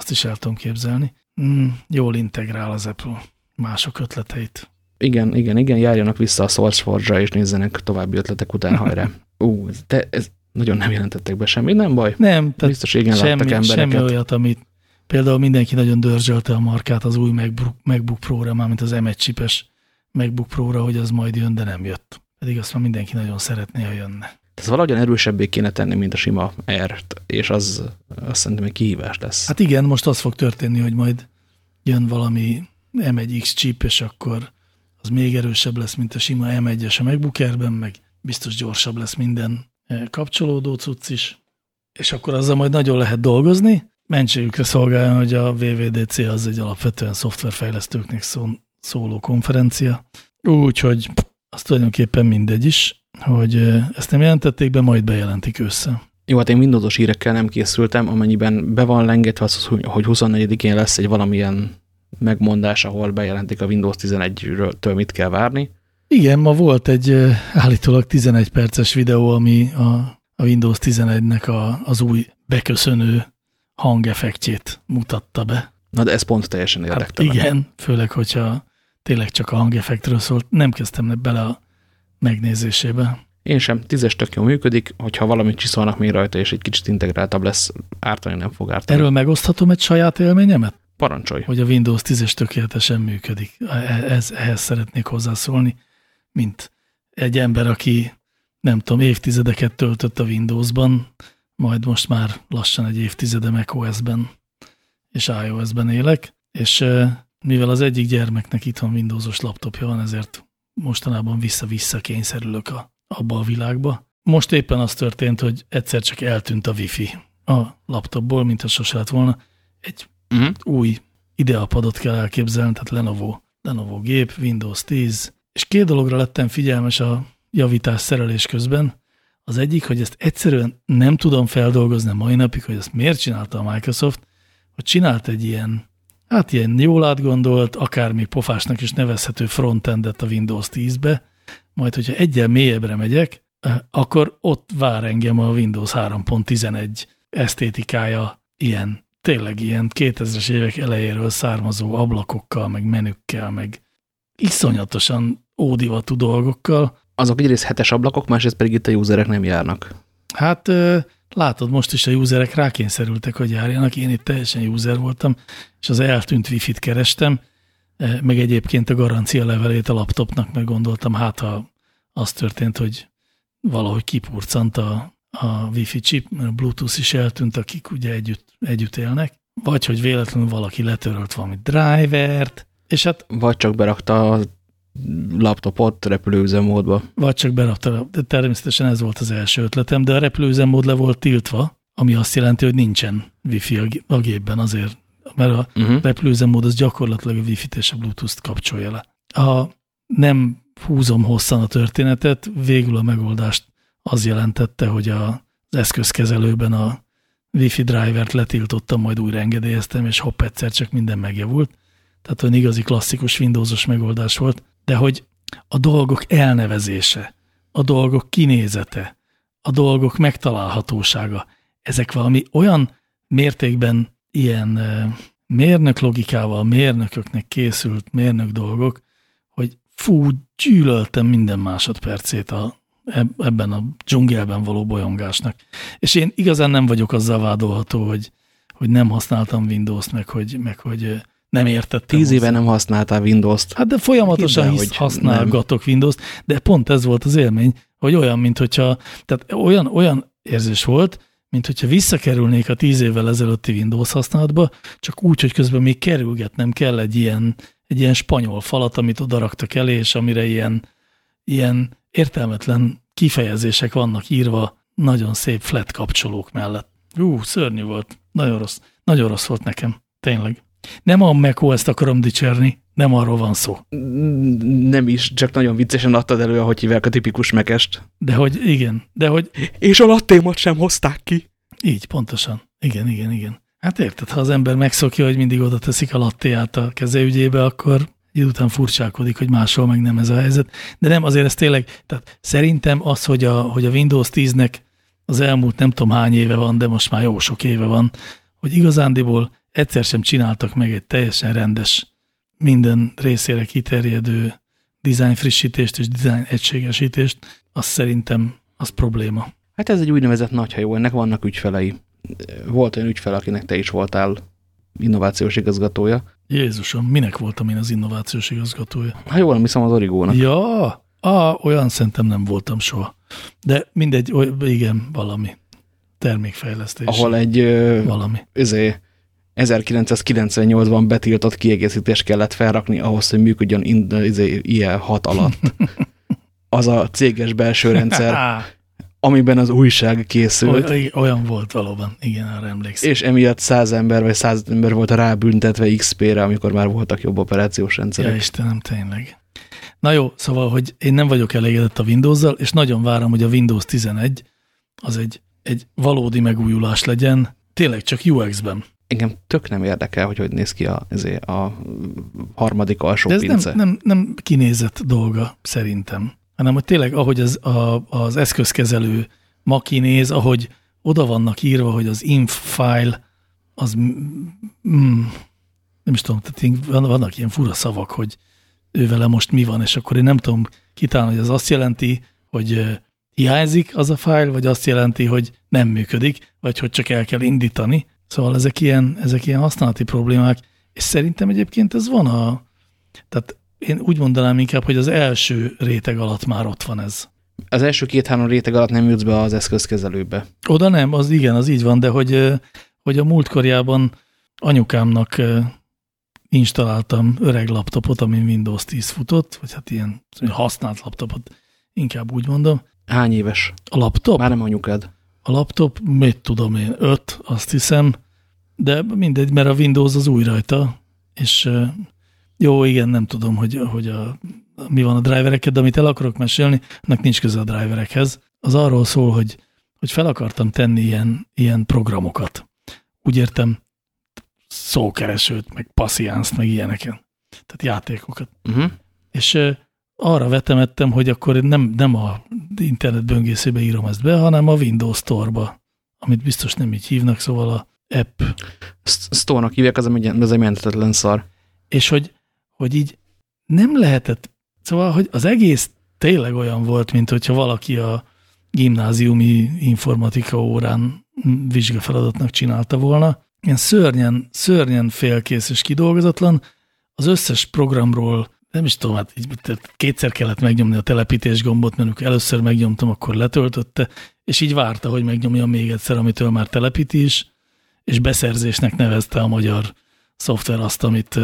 azt is el tudom képzelni. Mm, jól integrál az Apple mások ötleteit. Igen, igen, igen, járjanak vissza a SourceForge-ra, és nézzenek további ötletek után hajrá. (laughs) Ú, te, ez, nagyon nem jelentettek be semmit, nem baj. Nem, tehát Biztos igen semmi, láttak embereket. semmi olyat, amit például mindenki nagyon dörzsölte a markát az új MacBook, MacBook Pro-ra, mármint az M1 chipes MacBook Pro-ra, hogy az majd jön, de nem jött. Pedig azt már mindenki nagyon szeretné, ha jönne. Ez valahogyan erősebbé kéne tenni, mint a sima R-t, és az azt szerintem egy kihívás lesz. Hát igen, most az fog történni, hogy majd jön valami M1X chip, és akkor az még erősebb lesz, mint a sima M1-es a MacBook Air-ben, meg biztos gyorsabb lesz minden eh, kapcsolódó cucc is, és akkor azzal majd nagyon lehet dolgozni. Mentségükre szolgáljon, hogy a VVDC az egy alapvetően szoftverfejlesztőknek szóló konferencia, úgyhogy az tulajdonképpen mindegy is, hogy ezt nem jelentették be, majd bejelentik össze. Jó, hát én Windowsos hírekkel nem készültem, amennyiben be van lengetve az, hogy 24-én lesz egy valamilyen megmondás, ahol bejelentik a Windows 11-től mit kell várni. Igen, ma volt egy állítólag 11 perces videó, ami a, a Windows 11-nek a, az új beköszönő hangeffektjét mutatta be. Na, de ez pont teljesen érdektelen. Hát igen, főleg, hogyha tényleg csak a hangeffektről szólt. Nem kezdtem bele a megnézésébe. Én sem. Tízes tök jól működik, hogyha valamit csiszolnak még rajta, és egy kicsit integráltabb lesz, ártani nem fog ártani. Erről megoszthatom egy saját élményemet? Parancsolj. Hogy a Windows 10-es tökéletesen működik. E- ez, ehhez szeretnék hozzászólni, mint egy ember, aki nem tudom, évtizedeket töltött a Windowsban, majd most már lassan egy évtizede macOS-ben és iOS-ben élek, és mivel az egyik gyermeknek itthon Windowsos laptopja van, ezért mostanában vissza-vissza kényszerülök a, abba a világba. Most éppen az történt, hogy egyszer csak eltűnt a wifi a laptopból, mintha sose lett volna. Egy uh -huh. új ideapadot kell elképzelni, tehát Lenovo, Lenovo gép, Windows 10, és két dologra lettem figyelmes a javítás szerelés közben. Az egyik, hogy ezt egyszerűen nem tudom feldolgozni mai napig, hogy ezt miért csinálta a Microsoft, hogy csinált egy ilyen hát ilyen jól átgondolt, akár még pofásnak is nevezhető frontendet a Windows 10-be, majd hogyha egyen mélyebbre megyek, eh, akkor ott vár engem a Windows 3.11 esztétikája ilyen, tényleg ilyen 2000-es évek elejéről származó ablakokkal, meg menükkel, meg iszonyatosan ódivatú dolgokkal. Azok egyrészt hetes ablakok, másrészt pedig itt a userek nem járnak. Hát eh, látod, most is a userek rákényszerültek, hogy járjanak. Én itt teljesen user voltam, és az eltűnt wifi-t kerestem, e, meg egyébként a garancia levelét a laptopnak, meg gondoltam, hát ha az történt, hogy valahogy kipurcant a, a wifi chip, mert a bluetooth is eltűnt, akik ugye együtt, együtt élnek, vagy hogy véletlenül valaki letörölt valami drivert, és hát... Vagy csak berakta a laptopot repülőüzemmódba. Vagy csak berakta, de természetesen ez volt az első ötletem, de a repülőüzemmód le volt tiltva, ami azt jelenti, hogy nincsen wifi a gépben azért, mert a uh -huh. repülőüzemmód az gyakorlatilag a wifi-t és a bluetooth-t kapcsolja le. Ha nem húzom hosszan a történetet, végül a megoldást az jelentette, hogy a, az eszközkezelőben a wifi drivert letiltottam, majd újra engedélyeztem, és hopp, egyszer csak minden megjavult. Tehát olyan igazi klasszikus Windowsos megoldás volt de hogy a dolgok elnevezése, a dolgok kinézete, a dolgok megtalálhatósága, ezek valami olyan mértékben ilyen mérnök logikával, mérnököknek készült mérnök dolgok, hogy fú, gyűlöltem minden másodpercét a, ebben a dzsungelben való bolyongásnak. És én igazán nem vagyok azzal vádolható, hogy, hogy nem használtam Windows-t, meg hogy, meg hogy nem értettem. Tíz éve nem használtál Windows-t. Hát de folyamatosan Hidd, hisz, használgatok Windows-t, de pont ez volt az élmény, hogy olyan, mint hogyha, tehát olyan, olyan érzés volt, mint hogyha visszakerülnék a tíz évvel ezelőtti Windows használatba, csak úgy, hogy közben még kerülgetnem kell egy ilyen, egy ilyen spanyol falat, amit odaraktak elé, és amire ilyen, ilyen értelmetlen kifejezések vannak írva nagyon szép flat kapcsolók mellett. Ú, szörnyű volt. Nagyon rossz. Nagyon rossz volt nekem. Tényleg. Nem a macOS-t akarom dicsérni, nem arról van szó. Nem is, csak nagyon viccesen adtad elő, ahogy hívják a tipikus mekest. De hogy igen, de hogy... És a lattémat sem hozták ki. Így, pontosan. Igen, igen, igen. Hát érted, ha az ember megszokja, hogy mindig oda teszik a lattéját a kezeügyébe, akkor idő után furcsálkodik, hogy máshol meg nem ez a helyzet. De nem, azért ez tényleg, tehát szerintem az, hogy a, hogy a Windows 10-nek az elmúlt nem tudom hány éve van, de most már jó sok éve van, hogy igazándiból egyszer sem csináltak meg egy teljesen rendes, minden részére kiterjedő design frissítést és design egységesítést, az szerintem az probléma. Hát ez egy úgynevezett nagyhajó, ennek vannak ügyfelei. Volt olyan ügyfel, akinek te is voltál innovációs igazgatója. Jézusom, minek voltam én az innovációs igazgatója? Ha jól hiszem az Origónak. Ja, ah, olyan szerintem nem voltam soha. De mindegy, oly, igen, valami termékfejlesztés. Ahol egy valami. Üzé, 1998-ban betiltott kiegészítést kellett felrakni ahhoz, hogy működjön izé, ilyen hat alatt. (laughs) Az a céges belső rendszer, amiben az újság készült. Oly, olyan volt valóban, igen, arra emlékszem. És emiatt száz ember vagy száz ember volt rábüntetve XP-re, amikor már voltak jobb operációs rendszerek. Ja, Istenem, tényleg. Na jó, szóval, hogy én nem vagyok elégedett a Windows-zal, és nagyon várom, hogy a Windows 11 az egy, egy valódi megújulás legyen, tényleg csak UX-ben. Engem tök nem érdekel, hogy hogy néz ki a, ezért a harmadik alsó De ez pince. nem, nem, nem kinézett dolga, szerintem hanem hogy tényleg ahogy az, a, az eszközkezelő ma kinéz, ahogy oda vannak írva, hogy az inf file az mm, nem is tudom, tehát vannak ilyen fura szavak, hogy ő vele most mi van, és akkor én nem tudom kitalálni, hogy az azt jelenti, hogy hiányzik az a file, vagy azt jelenti, hogy nem működik, vagy hogy csak el kell indítani. Szóval ezek ilyen, ezek ilyen használati problémák, és szerintem egyébként ez van a, tehát én úgy mondanám inkább, hogy az első réteg alatt már ott van ez. Az első két-három réteg alatt nem jutsz be az eszközkezelőbe. Oda nem, az igen, az így van, de hogy, hogy a múltkorjában anyukámnak installáltam öreg laptopot, amin Windows 10 futott, vagy hát ilyen használt laptopot, inkább úgy mondom. Hány éves? A laptop? Már nem anyukád. A laptop, mit tudom én, öt, azt hiszem, de mindegy, mert a Windows az új rajta, és jó, igen, nem tudom, hogy, hogy a, mi van a drivereket, de amit el akarok mesélni, annak nincs köze a driverekhez. Az arról szól, hogy, hogy fel akartam tenni ilyen, ilyen programokat. Úgy értem szókeresőt, meg passziánszt, meg ilyeneken. Tehát játékokat. Uh -huh. És arra vetemettem, hogy akkor nem, nem a internet böngészőbe írom ezt be, hanem a Windows Store-ba, amit biztos nem így hívnak, szóval a app. Store-nak hívják, az, az egy menthetetlen szar. És hogy hogy így nem lehetett, szóval, hogy az egész tényleg olyan volt, mint hogyha valaki a gimnáziumi informatika órán vizsgafeladatnak csinálta volna. Ilyen szörnyen, szörnyen félkész és kidolgozatlan. Az összes programról nem is tudom, hát így, kétszer kellett megnyomni a telepítés gombot, mert először megnyomtam, akkor letöltötte, és így várta, hogy megnyomja még egyszer, amitől már telepítés, és beszerzésnek nevezte a magyar szoftver azt, amit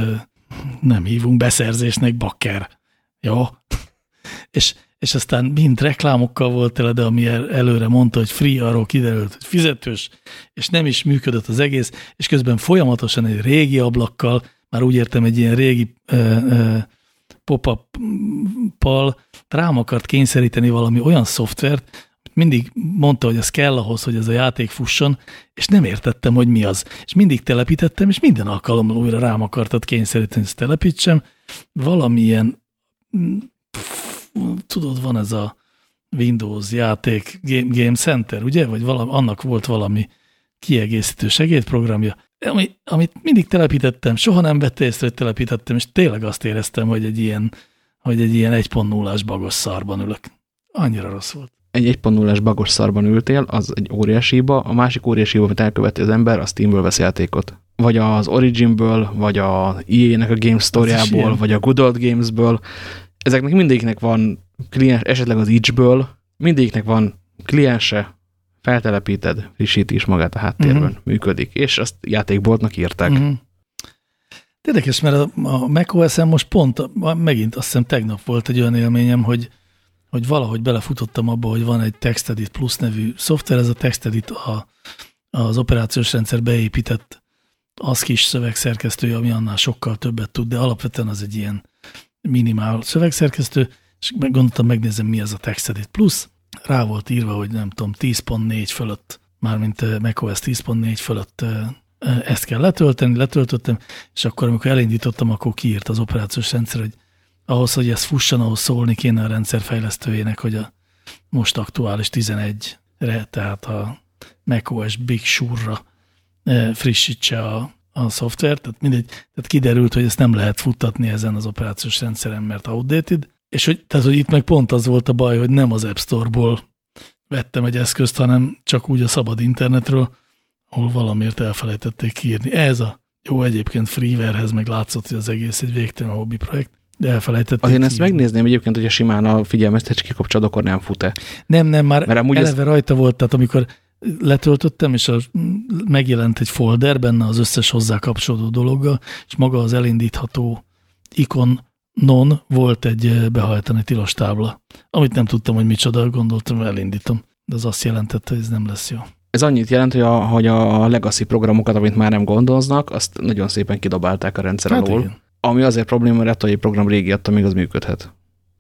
nem hívunk beszerzésnek, bakker. Jó? és, és aztán mind reklámokkal volt tele, de ami előre mondta, hogy free, arról kiderült, hogy fizetős, és nem is működött az egész, és közben folyamatosan egy régi ablakkal, már úgy értem, egy ilyen régi pop-up-pal rám akart kényszeríteni valami olyan szoftvert, mindig mondta, hogy az kell ahhoz, hogy ez a játék fusson, és nem értettem, hogy mi az. És mindig telepítettem, és minden alkalommal újra rám akartad kényszeríteni, hogy telepítsem. Valamilyen, tudod, van ez a Windows játék Game Center, ugye? Vagy valami, annak volt valami kiegészítő segédprogramja, ami, amit mindig telepítettem, soha nem vette észre, hogy telepítettem, és tényleg azt éreztem, hogy egy ilyen, hogy egy ilyen 1.0-ás bagos szarban ülök. Annyira rossz volt egy 1.0-es bagos szarban ültél, az egy óriási hiba, a másik óriási hiba, amit elköveti az ember, a Steamből vesz játékot. Vagy az Originből, vagy a EA-nek a Game Story-ából, vagy a Good Old Games-ből. Ezeknek mindegyiknek van kliens, esetleg az Itch-ből, mindegyiknek van kliense, feltelepíted, frissíti is magát a háttérben, uh mhm. -huh. működik, és azt játékboltnak írták. Uh mhm. -huh. Érdekes, mert a, a macOS-en most pont, megint azt hiszem tegnap volt egy olyan élményem, hogy hogy valahogy belefutottam abba, hogy van egy TextEdit Plus nevű szoftver, ez a TextEdit a, az operációs rendszer beépített az kis szövegszerkesztője, ami annál sokkal többet tud, de alapvetően az egy ilyen minimál szövegszerkesztő, és gondoltam, megnézem, mi ez a TextEdit Plus. Rá volt írva, hogy nem tudom, 10.4 fölött, mármint eh, macOS 10.4 fölött eh, eh, ezt kell letölteni, letöltöttem, és akkor, amikor elindítottam, akkor kiírt az operációs rendszer, hogy ahhoz, hogy ez fusson, ahhoz szólni kéne a rendszer fejlesztőjének, hogy a most aktuális 11-re, tehát a macOS Big Sur-ra frissítse a, a szoftvert. Tehát, mindegy, tehát kiderült, hogy ezt nem lehet futtatni ezen az operációs rendszeren, mert outdated. És hogy, tehát, hogy itt meg pont az volt a baj, hogy nem az App Store-ból vettem egy eszközt, hanem csak úgy a szabad internetről, ahol valamiért elfelejtették kiírni. Ez a jó egyébként freewarehez meg látszott, hogy az egész egy végtelen hobbi projekt, de elfelejtették Azért ezt kiírni. megnézném egyébként, hogy a simán a figyelmeztetés kikapcsolod, akkor nem fut-e. Nem, nem, már Mert eleve rajta volt, tehát amikor letöltöttem, és a, megjelent egy folder benne az összes hozzá kapcsolódó dologgal, és maga az elindítható ikonon volt egy eh, behajtani tilos tábla, amit nem tudtam, hogy micsoda, gondoltam, elindítom, de az azt jelentette, hogy ez nem lesz jó. Ez annyit jelent, hogy a, hogy a legacy programokat, amit már nem gondoznak, azt nagyon szépen kidobálták a rendszer Hát alól. igen. Ami azért probléma lett, hogy egy program régi attól még az működhet.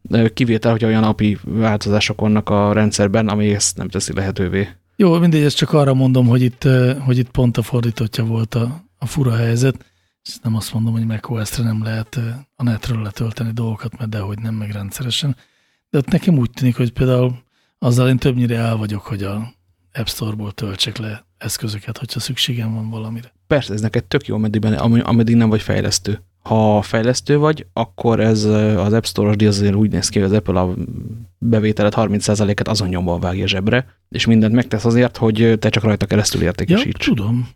De kivétel, hogy olyan API változások vannak a rendszerben, ami ezt nem teszi lehetővé. Jó, mindegy, ezt csak arra mondom, hogy itt, eh, hogy itt pont a fordítottja volt a, a fura helyzet, és nem azt mondom, hogy macOS-re nem lehet eh, a netről letölteni dolgokat, mert dehogy nem, meg rendszeresen. De ott nekem úgy tűnik, hogy például azzal én többnyire el vagyok, hogy a App Store-ból töltsek le eszközöket, hogyha szükségem van valamire. Persze, ez neked tök jó, ameddig, ami- ameddig nem vagy fejlesztő. Ha fejlesztő vagy, akkor ez az App Store-os azért úgy néz ki, hogy az Apple a bevételed 30%-et azon nyomban vágja zsebre, és mindent megtesz azért, hogy te csak rajta keresztül Ja, értékesíts. tudom.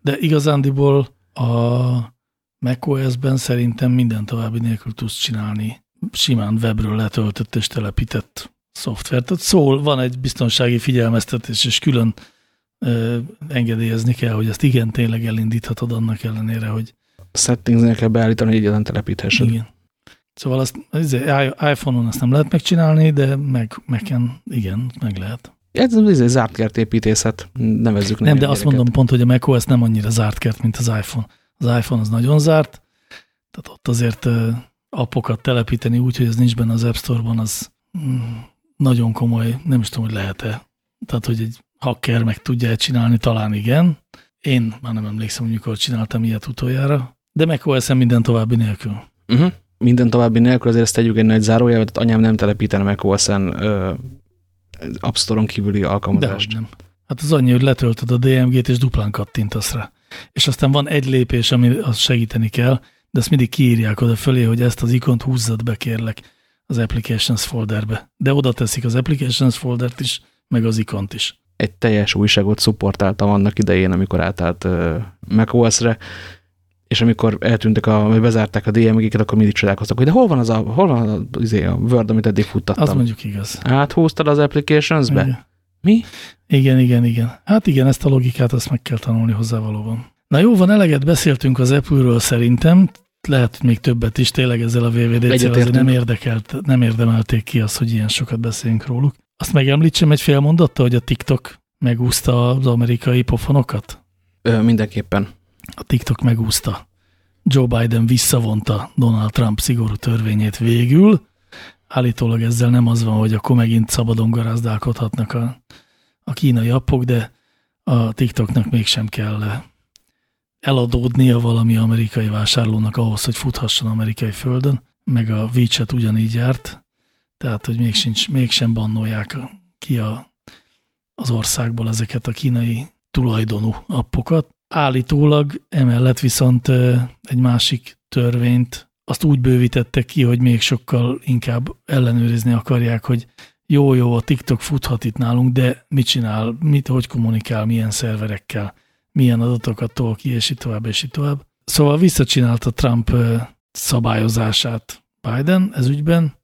De igazándiból a macOS-ben szerintem minden további nélkül tudsz csinálni simán webről letöltött és telepített szoftvert. Tehát szól, van egy biztonsági figyelmeztetés, és külön ö, engedélyezni kell, hogy ezt igen, tényleg elindíthatod annak ellenére, hogy Settingsnél kell beállítani, hogy egyetlen telepíthessed. igen. Szóval azt az iPhone-on azt nem lehet megcsinálni, de meg, Mac-en igen, meg lehet. Ez az egy zárt kertépítészet, nevezzük Nem, de azt mondom pont, hogy a macOS nem annyira zárt kert, mint az iPhone. Az iPhone az nagyon zárt, tehát ott azért appokat telepíteni úgy, hogy ez nincs benne az App Store-ban, az mm, nagyon komoly, nem is tudom, hogy lehet-e. Tehát, hogy egy hacker meg tudja -e csinálni, talán igen. Én már nem emlékszem, hogy mikor csináltam ilyet utoljára, de macOS-en minden további nélkül. Uh -huh. Minden további nélkül azért ezt tegyük egy nagy zárójelvet, anyám nem telepítene meg OS-en uh, App Store-on kívüli Dehogy alkalmazást. nem. Hát az annyi, hogy letöltöd a DMG-t, és duplán kattintasz rá. És aztán van egy lépés, ami azt segíteni kell, de ezt mindig kiírják oda fölé, hogy ezt az ikont húzzad be, kérlek, az Applications folderbe. De oda teszik az Applications foldert is, meg az ikont is. Egy teljes újságot szupportáltam annak idején, amikor átállt uh, macOS-re, és amikor eltűntek, a, vagy bezárták a DMG-ket, akkor mindig csodálkoztak, hogy de hol van az a, hol van a, izé, a Word, amit eddig Az futtattam? mondjuk igaz. Áthúztad az applications-be? Igen. Mi? Igen, igen, igen. Hát igen, ezt a logikát azt meg kell tanulni hozzá valóban. Na jó, van, eleget beszéltünk az Apple-ről szerintem, lehet még többet is, tényleg ezzel a VVDC-vel nem, érdekelt, nem érdemelték ki azt, hogy ilyen sokat beszéljünk róluk. Azt megemlítsem egy fél mondattal, hogy a TikTok megúszta az amerikai pofonokat? Ö, mindenképpen. A TikTok megúszta. Joe Biden visszavonta Donald Trump szigorú törvényét végül. Állítólag ezzel nem az van, hogy akkor megint szabadon garázdálkodhatnak a, a kínai appok, de a TikToknak mégsem kell eladódnia valami amerikai vásárlónak ahhoz, hogy futhasson amerikai földön, meg a WeChat ugyanígy járt, tehát, hogy még sincs, mégsem bannolják ki a, az országból ezeket a kínai tulajdonú appokat. Állítólag emellett viszont egy másik törvényt azt úgy bővítettek ki, hogy még sokkal inkább ellenőrizni akarják, hogy jó-jó, a TikTok futhat itt nálunk, de mit csinál, mit, hogy kommunikál, milyen szerverekkel, milyen adatokat tol ki, és így tovább, és így tovább. Szóval visszacsinálta Trump szabályozását Biden ez ügyben,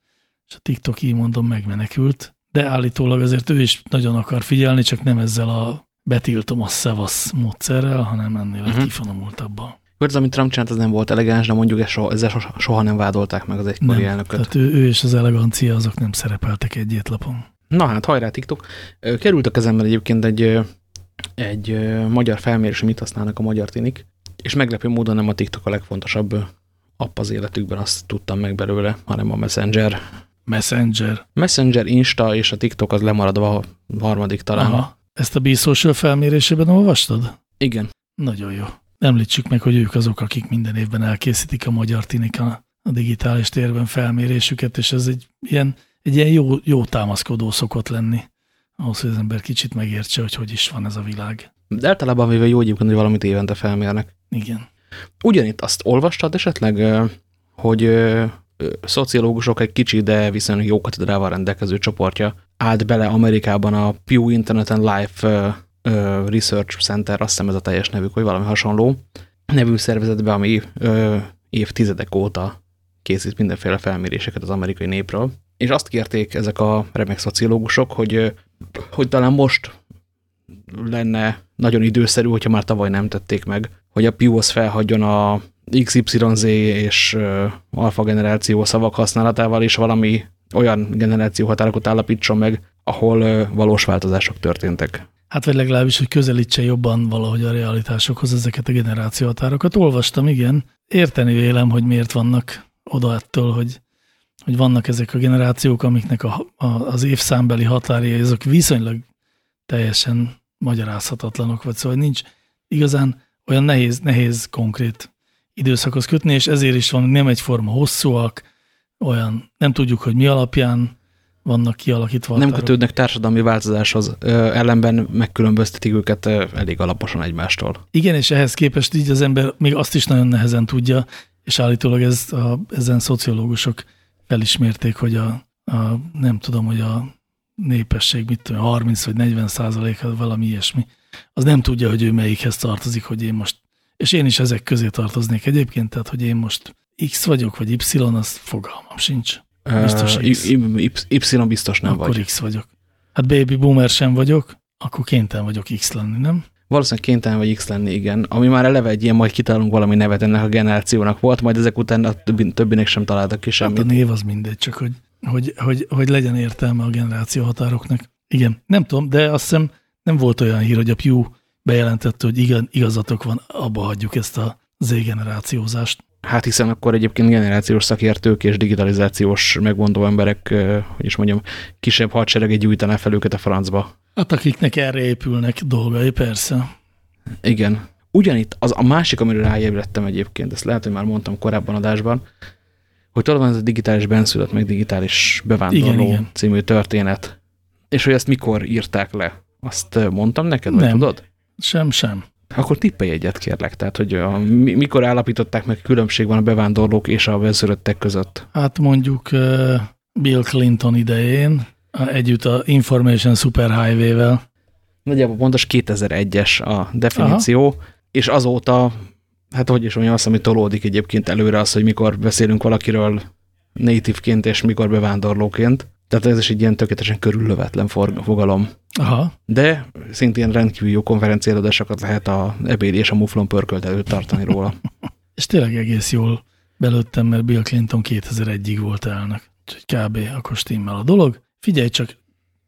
és a TikTok így mondom megmenekült, de állítólag azért ő is nagyon akar figyelni, csak nem ezzel a betiltom a szevasz módszerrel, hanem ennél uh Mhm. -huh. kifinomultabban. Akkor az, amit Trump csinált, az nem volt elegáns, de mondjuk ezt soha, ezzel soha, soha nem vádolták meg az egykori Nem, elnököt. tehát ő, ő és az elegancia azok nem szerepeltek egy étlapon. Na hát, hajrá TikTok. Került a kezemben egyébként egy, egy magyar felmérés, mit használnak a magyar tinik, és meglepő módon nem a TikTok a legfontosabb app az életükben, azt tudtam meg belőle, hanem a Messenger. Messenger. Messenger, Insta és a TikTok az lemaradva a harmadik talán. Aha. Ezt a B-Social felmérésében olvastad? Igen. Nagyon jó. Említsük meg, hogy ők azok, akik minden évben elkészítik a magyar tinik a, digitális térben felmérésüket, és ez egy ilyen, egy ilyen jó, jó támaszkodó szokott lenni, ahhoz, hogy az ember kicsit megértse, hogy hogy is van ez a világ. De általában véve jó egyébként, hogy valamit évente felmérnek. Igen. Ugyanitt azt olvastad esetleg, hogy szociológusok egy kicsi, de viszonylag jó katedrával rendelkező csoportja állt bele Amerikában a Pew Internet and Life Research Center, azt hiszem ez a teljes nevük, vagy valami hasonló, nevű szervezetbe, ami évtizedek óta készít mindenféle felméréseket az amerikai népről. És azt kérték ezek a remek szociológusok, hogy, hogy talán most lenne nagyon időszerű, hogyha már tavaly nem tették meg, hogy a Pew-hoz felhagyjon a XYZ és alfa generáció szavak használatával, és valami olyan generáció határokat állapítson meg, ahol valós változások történtek. Hát vagy legalábbis, hogy közelítse jobban valahogy a realitásokhoz ezeket a generáció határokat. Olvastam, igen. Érteni vélem, hogy miért vannak oda ettől, hogy, hogy vannak ezek a generációk, amiknek a, a, az évszámbeli határjai, azok viszonylag teljesen magyarázhatatlanok, vagy szóval nincs igazán olyan nehéz, nehéz konkrét időszakhoz kötni, és ezért is van nem egyforma hosszúak, olyan, nem tudjuk, hogy mi alapján vannak kialakítva. Nem kötődnek társadalmi változáshoz, ellenben megkülönböztetik őket elég alaposan egymástól. Igen, és ehhez képest így az ember még azt is nagyon nehezen tudja, és állítólag ez a, ezen szociológusok felismérték, hogy a, a nem tudom, hogy a népesség, mit tudom, 30 vagy 40 százalék, valami ilyesmi, az nem tudja, hogy ő melyikhez tartozik, hogy én most, és én is ezek közé tartoznék egyébként, tehát, hogy én most X vagyok, vagy Y, az fogalmam sincs. Biztos X. Y biztos nem akkor vagy. X vagyok. Hát baby boomer sem vagyok, akkor kénytelen vagyok X lenni, nem? Valószínűleg kénytelen vagy X lenni, igen. Ami már eleve egy ilyen, majd kitalálunk valami nevet ennek a generációnak volt, majd ezek után a többi, többinek sem találtak ki semmit. Hát a név az mindegy, csak hogy, hogy, hogy, hogy legyen értelme a generáció határoknak. Igen, nem tudom, de azt hiszem nem volt olyan hír, hogy a Pew bejelentette, hogy igen, igazatok van, abba hagyjuk ezt a Z-generációzást. Hát hiszen akkor egyébként generációs szakértők és digitalizációs megmondó emberek, hogy is mondjam, kisebb hadserege gyújtaná fel őket a francba. Hát akiknek erre épülnek dolgai, persze. Igen. Ugyanitt az a másik, amiről ráébredtem egyébként, ezt lehet, hogy már mondtam korábban adásban, hogy van ez a digitális benszülött, meg digitális bevándorló igen, igen. című történet. És hogy ezt mikor írták le? Azt mondtam neked, vagy Nem. tudod? Sem, sem. Akkor tippelj egyet, kérlek. Tehát, hogy a, mikor állapították meg, különbség van a bevándorlók és a benszülöttek között? Hát mondjuk Bill Clinton idején, együtt a Information Superhighway-vel. Nagyjából pontos 2001-es a definíció, Aha. és azóta, hát hogy is mondjam, azt, ami tolódik egyébként előre az, hogy mikor beszélünk valakiről native-ként és mikor bevándorlóként. Tehát ez is egy ilyen tökéletesen körüllövetlen fogalom. Aha. De szintén rendkívül jó konferenciáladásokat lehet a ebéd és a muflon pörkölt előtt tartani róla. (laughs) és tényleg egész jól belőttem, mert Bill Clinton 2001-ig volt elnök. Úgyhogy kb. akkor stimmel a dolog. Figyelj csak,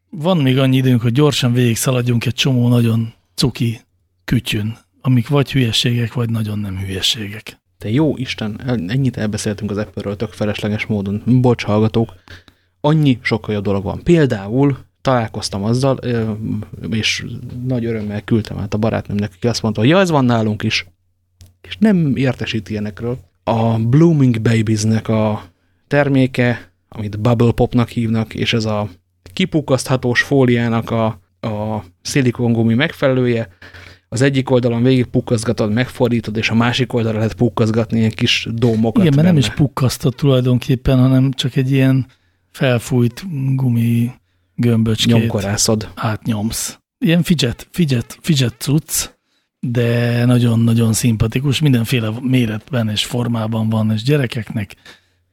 van még annyi időnk, hogy gyorsan végig szaladjunk egy csomó nagyon cuki kütyün, amik vagy hülyeségek, vagy nagyon nem hülyeségek. Te jó Isten, ennyit elbeszéltünk az Apple-ről tök felesleges módon. Bocs, hallgatók. Annyi sokkal jobb dolog van. Például találkoztam azzal, és nagy örömmel küldtem át a barátnőmnek, aki azt mondta, hogy ja, ez van nálunk is. És nem értesít ilyenekről. A Blooming Babies-nek a terméke, amit Bubble Popnak hívnak, és ez a kipukkaszthatós fóliának a, a szilikongumi megfelelője, az egyik oldalon végig pukkaszgatod, megfordítod, és a másik oldalra lehet pukkaszgatni ilyen kis dómokat. Igen, mert benne. nem is pukkasztod tulajdonképpen, hanem csak egy ilyen felfújt gumi gömböcskét Nyomkorászod. átnyomsz. Ilyen fidget, fidget, fidget cucc, de nagyon-nagyon szimpatikus, mindenféle méretben és formában van, és gyerekeknek,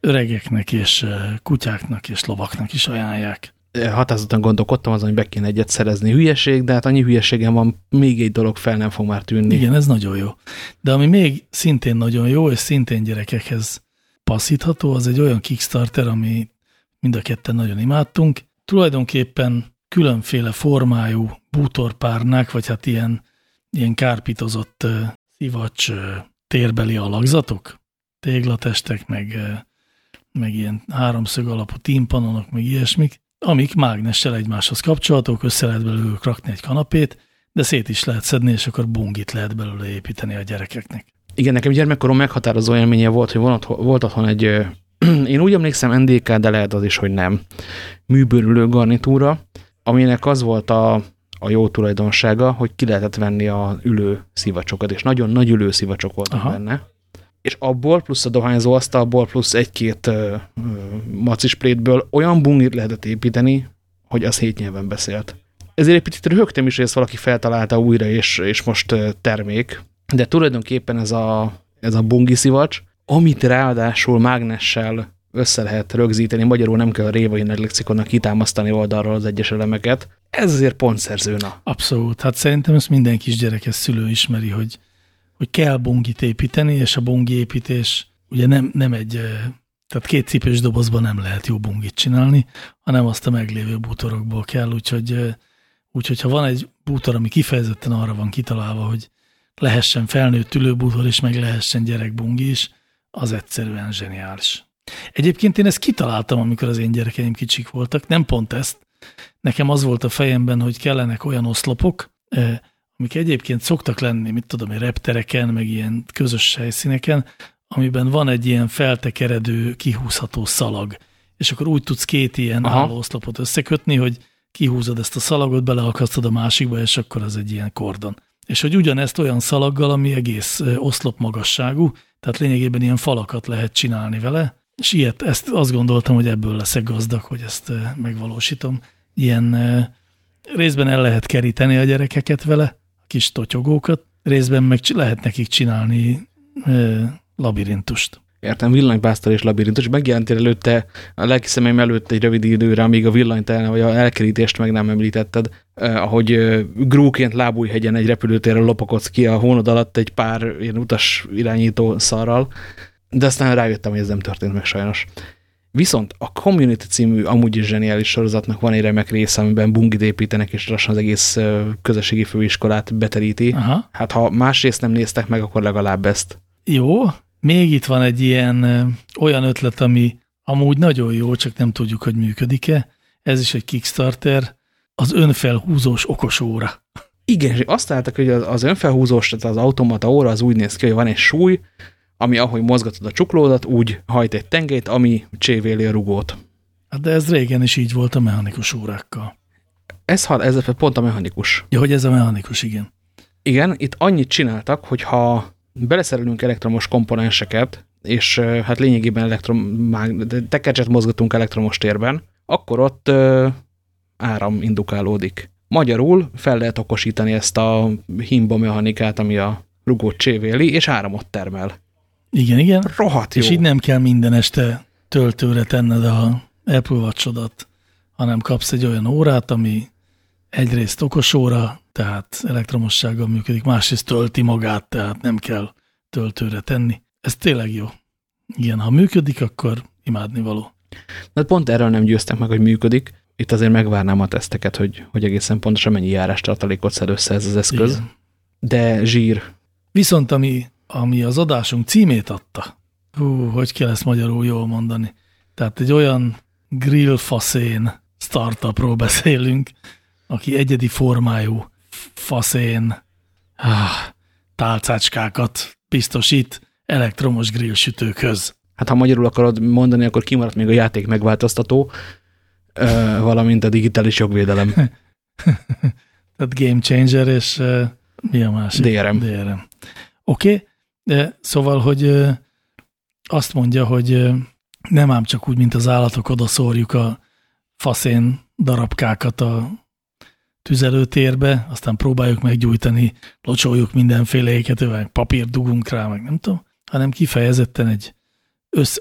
öregeknek és kutyáknak és lovaknak is ajánlják. Határozottan gondolkodtam azon, hogy be kéne egyet szerezni. Hülyeség, de hát annyi hülyeségem van, még egy dolog fel nem fog már tűnni. Igen, ez nagyon jó. De ami még szintén nagyon jó, és szintén gyerekekhez passzítható, az egy olyan Kickstarter, ami mind a ketten nagyon imádtunk. Tulajdonképpen különféle formájú bútorpárnák, vagy hát ilyen, ilyen kárpitozott szivacs térbeli alakzatok, téglatestek, meg, meg ilyen háromszög alapú timpanonok, meg ilyesmik, amik mágnessel egymáshoz kapcsolatok, össze lehet belőle rakni egy kanapét, de szét is lehet szedni, és akkor bungit lehet belőle építeni a gyerekeknek. Igen, nekem gyermekkorom meghatározó élménye volt, hogy volt, volt otthon egy (clears throat) én úgy emlékszem NDK, de lehet az is, hogy nem, műbőrülő garnitúra, aminek az volt a, a jó tulajdonsága, hogy ki lehetett venni a ülő szivacsokat, és nagyon nagy ülő szivacsok voltak Aha. benne. És abból, plusz a dohányzó asztalból, plusz egy-két uh, macisplétből olyan bungit lehetett építeni, hogy az hét nyelven beszélt. Ezért egy picit röhögtem is, hogy ezt valaki feltalálta újra, és, és most termék. De tulajdonképpen ez a, ez a bungi szivacs, amit ráadásul mágnessel össze lehet rögzíteni, magyarul nem kell a révai lexikonnak kitámasztani oldalról az egyes elemeket. Ez azért pontszerzőna. Abszolút. Hát szerintem ezt minden kisgyerekes szülő ismeri, hogy, hogy kell bungit építeni, és a bungi építés ugye nem, nem egy, tehát két cipős dobozban nem lehet jó bungit csinálni, hanem azt a meglévő bútorokból kell, úgyhogy, úgyhogy ha van egy bútor, ami kifejezetten arra van kitalálva, hogy lehessen felnőtt ülőbútor is, meg lehessen gyerekbungi is, az egyszerűen zseniális. Egyébként én ezt kitaláltam, amikor az én gyerekeim kicsik voltak, nem pont ezt. Nekem az volt a fejemben, hogy kellenek olyan oszlopok, eh, amik egyébként szoktak lenni, mit tudom, reptereken, meg ilyen közös helyszíneken, amiben van egy ilyen feltekeredő, kihúzható szalag. És akkor úgy tudsz két ilyen Aha. állóoszlopot összekötni, hogy kihúzod ezt a szalagot, beleakasztod a másikba, és akkor az egy ilyen kordon. És hogy ugyanezt olyan szalaggal, ami egész oszlop magasságú, tehát lényegében ilyen falakat lehet csinálni vele, és ilyet, ezt azt gondoltam, hogy ebből leszek gazdag, hogy ezt megvalósítom. Ilyen részben el lehet keríteni a gyerekeket vele, a kis totyogókat, részben meg lehet nekik csinálni labirintust. Értem, villanybásztor és labirintus. Megjelentél előtte, a lelki szemeim előtt egy rövid időre, amíg a villanyt el, vagy a elkerítést meg nem említetted, eh, ahogy eh, grúként lábújhegyen egy repülőtérről lopakodsz ki a hónod alatt egy pár ilyen utas irányító szarral, de aztán rájöttem, hogy ez nem történt meg sajnos. Viszont a Community című amúgy is zseniális sorozatnak van egy remek része, amiben bungit építenek, és lassan az egész közösségi főiskolát beteríti. Aha. Hát ha másrészt nem néztek meg, akkor legalább ezt. Jó, még itt van egy ilyen olyan ötlet, ami amúgy nagyon jó, csak nem tudjuk, hogy működik-e. Ez is egy Kickstarter, az önfelhúzós okos óra. Igen, és azt láttak, hogy az önfelhúzós, tehát az automata óra az úgy néz ki, hogy van egy súly, ami ahogy mozgatod a csuklódat, úgy hajt egy tengelyt, ami csévéli a rugót. Hát de ez régen is így volt a mechanikus órákkal. Ez, ez pont a mechanikus. Ja, hogy ez a mechanikus, igen. Igen, itt annyit csináltak, hogy ha beleszerelünk elektromos komponenseket, és hát lényegében elektrom, tekercset mozgatunk elektromos térben, akkor ott ö, áram indukálódik. Magyarul fel lehet okosítani ezt a himba mechanikát, ami a rugót csévéli, és áramot termel. Igen, igen. Rohadt jó. És így nem kell minden este töltőre tenned a Apple watch hanem kapsz egy olyan órát, ami egyrészt okos óra, tehát elektromossággal működik, másrészt tölti magát, tehát nem kell töltőre tenni. Ez tényleg jó. Igen, ha működik, akkor imádni való. De pont erről nem győztek meg, hogy működik. Itt azért megvárnám a teszteket, hogy, hogy egészen pontosan mennyi járás tartalékot szed össze ez az eszköz. Igen. De zsír. Viszont ami ami az adásunk címét adta. Hú, hogy kell ezt magyarul jól mondani? Tehát egy olyan grill faszén startupról beszélünk, aki egyedi formájú faszén ah, tálcácskákat biztosít elektromos grillsütőkhöz. Hát ha magyarul akarod mondani, akkor kimaradt még a játék megváltoztató, valamint a digitális jogvédelem. (laughs) Tehát game changer, és mi a másik? DRM. DRM. Oké, okay. De szóval, hogy azt mondja, hogy nem ám csak úgy, mint az állatok, oda szórjuk a faszén darabkákat a tüzelőtérbe, aztán próbáljuk meggyújtani, locsoljuk mindenféléket, meg papírt dugunk rá, meg nem tudom, hanem kifejezetten egy össz,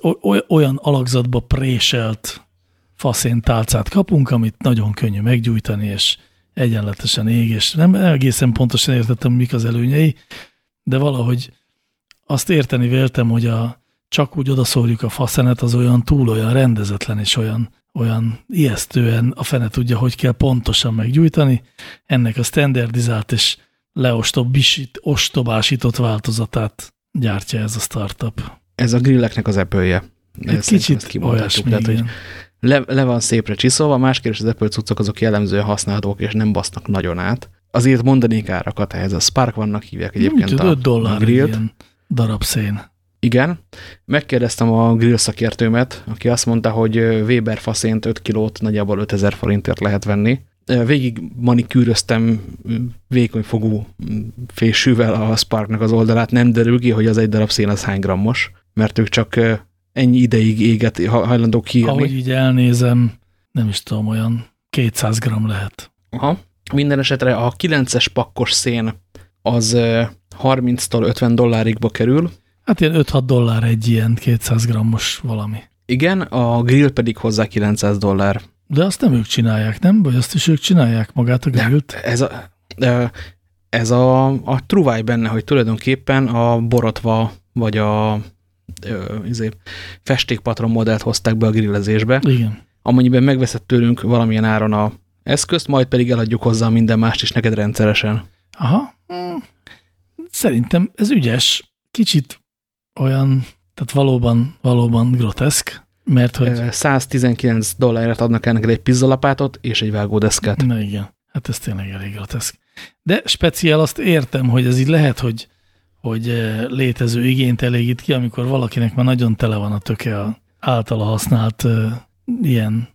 olyan alakzatba préselt faszén tálcát kapunk, amit nagyon könnyű meggyújtani, és egyenletesen ég, és nem egészen pontosan értettem, mik az előnyei, de valahogy azt érteni véltem, hogy a, csak úgy odaszórjuk a faszenet, az olyan túl olyan rendezetlen és olyan, olyan ijesztően a fene tudja, hogy kell pontosan meggyújtani. Ennek a standardizált és leostobásított változatát gyártja ez a startup. Ez a grilleknek az Apple-je. Egy kicsit olyasmi, tehát, hogy le, le van szépre csiszolva, más kérdés, az Apple cuccok azok jellemzően használhatók, és nem basznak nagyon át. Azért mondanék árakat ehhez. A Spark vannak hívják egyébként a, dollár a grillt. Darab szén. Igen. Megkérdeztem a grill szakértőmet, aki azt mondta, hogy Weber faszént 5 kilót nagyjából 5000 forintért lehet venni. Végig manikűröztem vékonyfogú fésűvel a Sparknak az oldalát, nem derül ki, hogy az egy darab szén az hány grammos, mert ők csak ennyi ideig éget hajlandók kiírni. Ahogy így elnézem, nem is tudom, olyan 200 gram lehet. Aha. Minden esetre a 9-es pakkos szén az 30-tól 50 dollárigba kerül. Hát ilyen 5-6 dollár egy ilyen 200 grammos valami. Igen, a grill pedig hozzá 900 dollár. De azt nem ők csinálják, nem? Vagy azt is ők csinálják magát a grillt? Ez a, ez a, a truváj benne, hogy tulajdonképpen a borotva vagy a izé, festékpatron modellt hozták be a grillezésbe. Igen. Amennyiben megveszed tőlünk valamilyen áron a eszközt, majd pedig eladjuk hozzá minden mást is neked rendszeresen. Aha. Hmm. Szerintem ez ügyes. Kicsit olyan, tehát valóban, valóban groteszk, mert hogy... 119 dollárért adnak ennek egy pizzalapátot és egy vágódeszket. Na igen, hát ez tényleg elég groteszk. De speciál azt értem, hogy ez így lehet, hogy, hogy létező igényt elégít ki, amikor valakinek már nagyon tele van a töke a általa használt uh, ilyen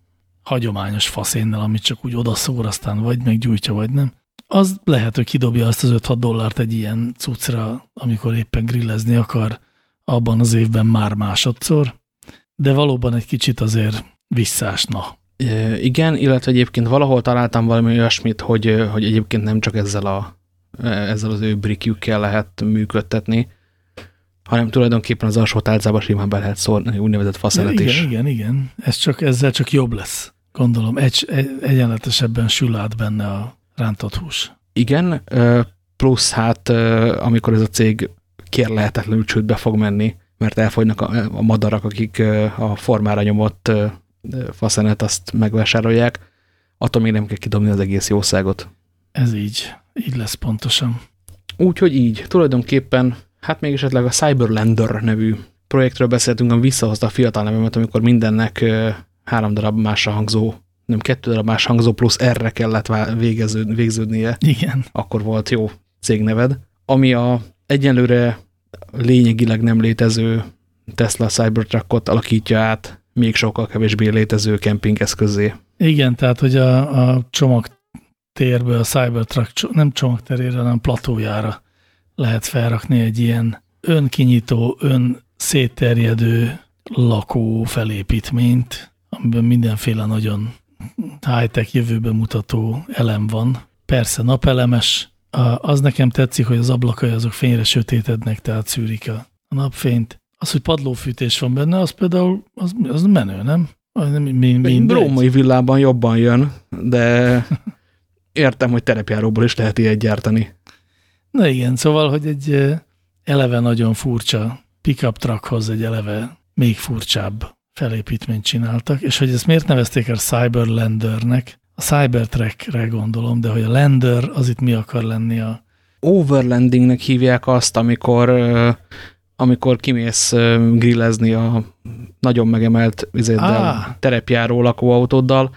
hagyományos faszénnel, amit csak úgy odaszór, aztán vagy meggyújtja, vagy nem. Az lehet, hogy kidobja azt az 5-6 dollárt egy ilyen cuccra, amikor éppen grillezni akar abban az évben már másodszor, de valóban egy kicsit azért visszásna. E, igen, illetve egyébként valahol találtam valami olyasmit, hogy, hogy egyébként nem csak ezzel, a, ezzel az ő brickjükkel lehet működtetni, hanem tulajdonképpen az alsó tálcába simán be lehet szórni úgynevezett faszelet igen, is. Igen, igen, ez csak, ezzel csak jobb lesz. Gondolom, egy, egy, egyenletesebben sül át benne a rántott hús. Igen, plusz hát amikor ez a cég kérlehetetlenül csődbe fog menni, mert elfogynak a, a madarak, akik a formára nyomott faszenet azt megvásárolják, attól még nem kell kidobni az egész jószágot. Ez így, így lesz pontosan. Úgyhogy így, tulajdonképpen, hát még esetleg a Cyberlander nevű projektről beszéltünk, ami visszahozta a fiatal nevemet, amikor mindennek három darab másra hangzó, nem kettő darab más hangzó plusz erre kellett végező, végződnie. Igen. Akkor volt jó cégneved. Ami a egyenlőre lényegileg nem létező Tesla Cybertruckot alakítja át még sokkal kevésbé létező kempingeszközé. Igen, tehát hogy a, a csomagtérből a Cybertruck nem csomagterére, hanem platójára lehet felrakni egy ilyen önkinyitó, ön szétterjedő lakó felépítményt, amiben mindenféle nagyon high-tech jövőbe mutató elem van. Persze napelemes, az nekem tetszik, hogy az ablakai azok fényre sötétednek, tehát szűrik a, napfényt. Az, hogy padlófűtés van benne, az például az, az menő, nem? Mind, Római villában jobban jön, de (laughs) értem, hogy terepjáróból is lehet ilyet gyártani. Na igen, szóval, hogy egy eleve nagyon furcsa pickup truckhoz egy eleve még furcsább felépítményt csináltak, és hogy ezt miért nevezték el Cyberlandernek, a Cybertrekre gondolom, de hogy a Lander az itt mi akar lenni a... Overlandingnek hívják azt, amikor amikor kimész grillezni a nagyon megemelt izéddel, ah. terepjáró lakóautóddal,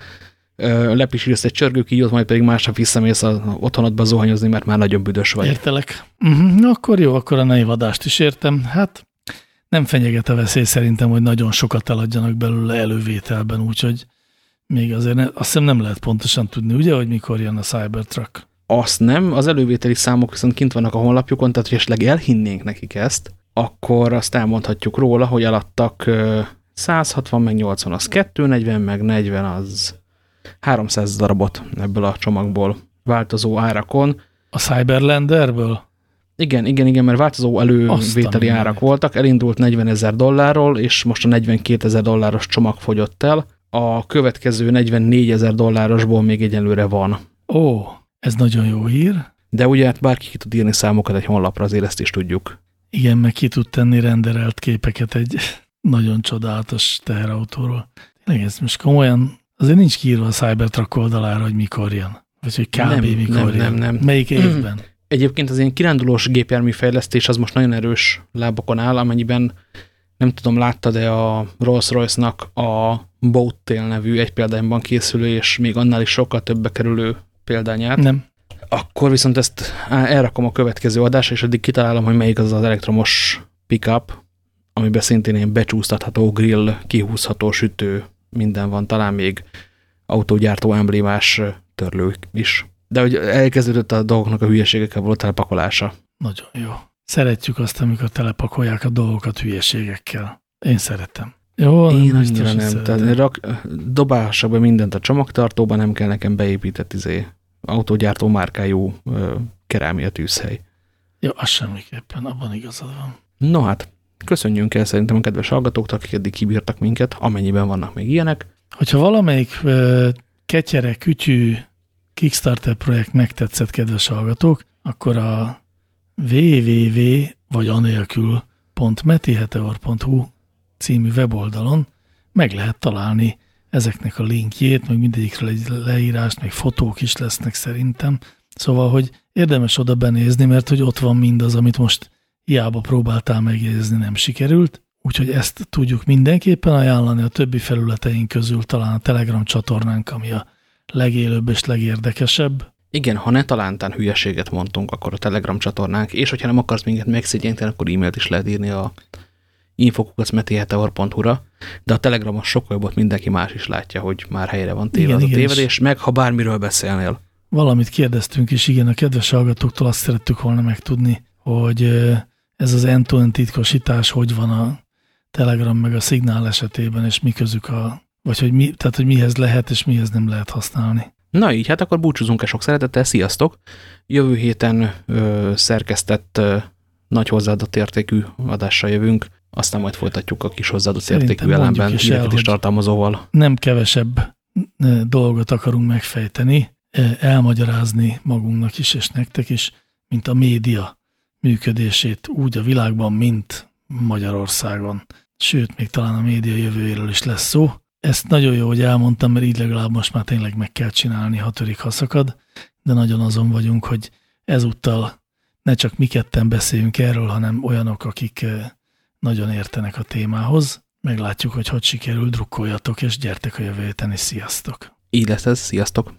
lepisírsz egy csörgőkígyót, majd pedig másnap visszamész az otthonodba zuhanyozni, mert már nagyon büdös vagy. Értelek. Uh mhm. -huh. Akkor jó, akkor a naivadást is értem. Hát nem fenyeget a veszély szerintem, hogy nagyon sokat eladjanak belőle elővételben, úgyhogy még azért ne, azt hiszem nem lehet pontosan tudni, ugye, hogy mikor jön a Cybertruck. Azt nem, az elővételi számok viszont kint vannak a honlapjukon, tehát hogy esetleg elhinnénk nekik ezt, akkor azt elmondhatjuk róla, hogy eladtak 160 meg 80 az 240, meg 40 az 300 darabot ebből a csomagból változó árakon. A Cyberlanderből? Igen, igen, igen, mert változó elővételi árak voltak. Elindult 40 ezer dollárról, és most a 42 ezer dolláros csomag fogyott el. A következő 44 ezer dollárosból még egyelőre van. Ó, ez nagyon jó hír. De ugye hát bárki ki tud írni számokat egy honlapra, azért ezt is tudjuk. Igen, meg ki tud tenni renderelt képeket egy (laughs) nagyon csodálatos teherautóról. Tényleg ez most komolyan, azért nincs kiírva a Cybertruck oldalára, hogy mikor jön. Vagy hogy kb. Nem, mikor nem, jön. Nem, nem. Melyik (clears throat) évben? Egyébként az ilyen kirándulós gépjármű fejlesztés az most nagyon erős lábokon áll, amennyiben nem tudom, láttad de a Rolls-Royce-nak a Boattail nevű egy példányban készülő, és még annál is sokkal többbe kerülő példányát. Nem. Akkor viszont ezt elrakom a következő adásra, és addig kitalálom, hogy melyik az az elektromos pickup, amiben szintén ilyen becsúsztatható grill, kihúzható sütő, minden van, talán még autógyártó emblémás törlő is. De hogy elkezdődött a dolgoknak a hülyeségekkel volt telepakolása. Nagyon jó. Szeretjük azt, amikor telepakolják a dolgokat hülyeségekkel. Én szeretem. Jó, Én annyira nem. Tehát rak, dobássa be mindent a csomagtartóba, nem kell nekem beépített izé, autógyártó márkájú ö, kerámia tűzhely. Jó, az semmiképpen, abban igazad van. No hát, köszönjünk el szerintem a kedves hallgatóknak, akik eddig kibírtak minket, amennyiben vannak még ilyenek. Hogyha valamelyik ö, ketyere, kütyű Kickstarter projekt megtetszett, kedves hallgatók, akkor a www vagy anélkül .metiheteor.hu című weboldalon meg lehet találni ezeknek a linkjét, meg mindegyikről egy leírást, meg fotók is lesznek szerintem. Szóval, hogy érdemes oda benézni, mert hogy ott van mindaz, amit most hiába próbáltál megjegyezni, nem sikerült. Úgyhogy ezt tudjuk mindenképpen ajánlani a többi felületeink közül, talán a Telegram csatornánk, ami a legélőbb és legérdekesebb. Igen, ha ne talántán hülyeséget mondtunk, akkor a Telegram csatornánk, és hogyha nem akarsz minket megszégyeníteni, akkor e-mailt is lehet írni a infokukacmetiheteor.hu-ra, de a Telegramon sokkal jobbot mindenki más is látja, hogy már helyre van téve igen, a tévedés, meg ha bármiről beszélnél. Valamit kérdeztünk is, igen, a kedves hallgatóktól azt szerettük volna megtudni, hogy ez az end titkosítás hogy van a Telegram meg a Signál esetében, és mi közük a, vagy hogy, mi, tehát, hogy mihez lehet és mihez nem lehet használni. Na így, hát akkor búcsúzunk-e sok szeretettel, sziasztok! Jövő héten ö, szerkesztett ö, nagy hozzáadott értékű adással jövünk, aztán majd folytatjuk a kis hozzáadott értékű ellenben is, el, is tartalmazóval. Nem kevesebb dolgot akarunk megfejteni, elmagyarázni magunknak is és nektek is, mint a média működését úgy a világban, mint Magyarországon. Sőt, még talán a média jövőjéről is lesz szó. Ezt nagyon jó, hogy elmondtam, mert így legalább most már tényleg meg kell csinálni, ha törik, ha szakad, de nagyon azon vagyunk, hogy ezúttal ne csak mi ketten beszéljünk erről, hanem olyanok, akik nagyon értenek a témához. Meglátjuk, hogy hogy sikerül, drukkoljatok, és gyertek a jövő héten, és sziasztok! Így lesz ez, sziasztok!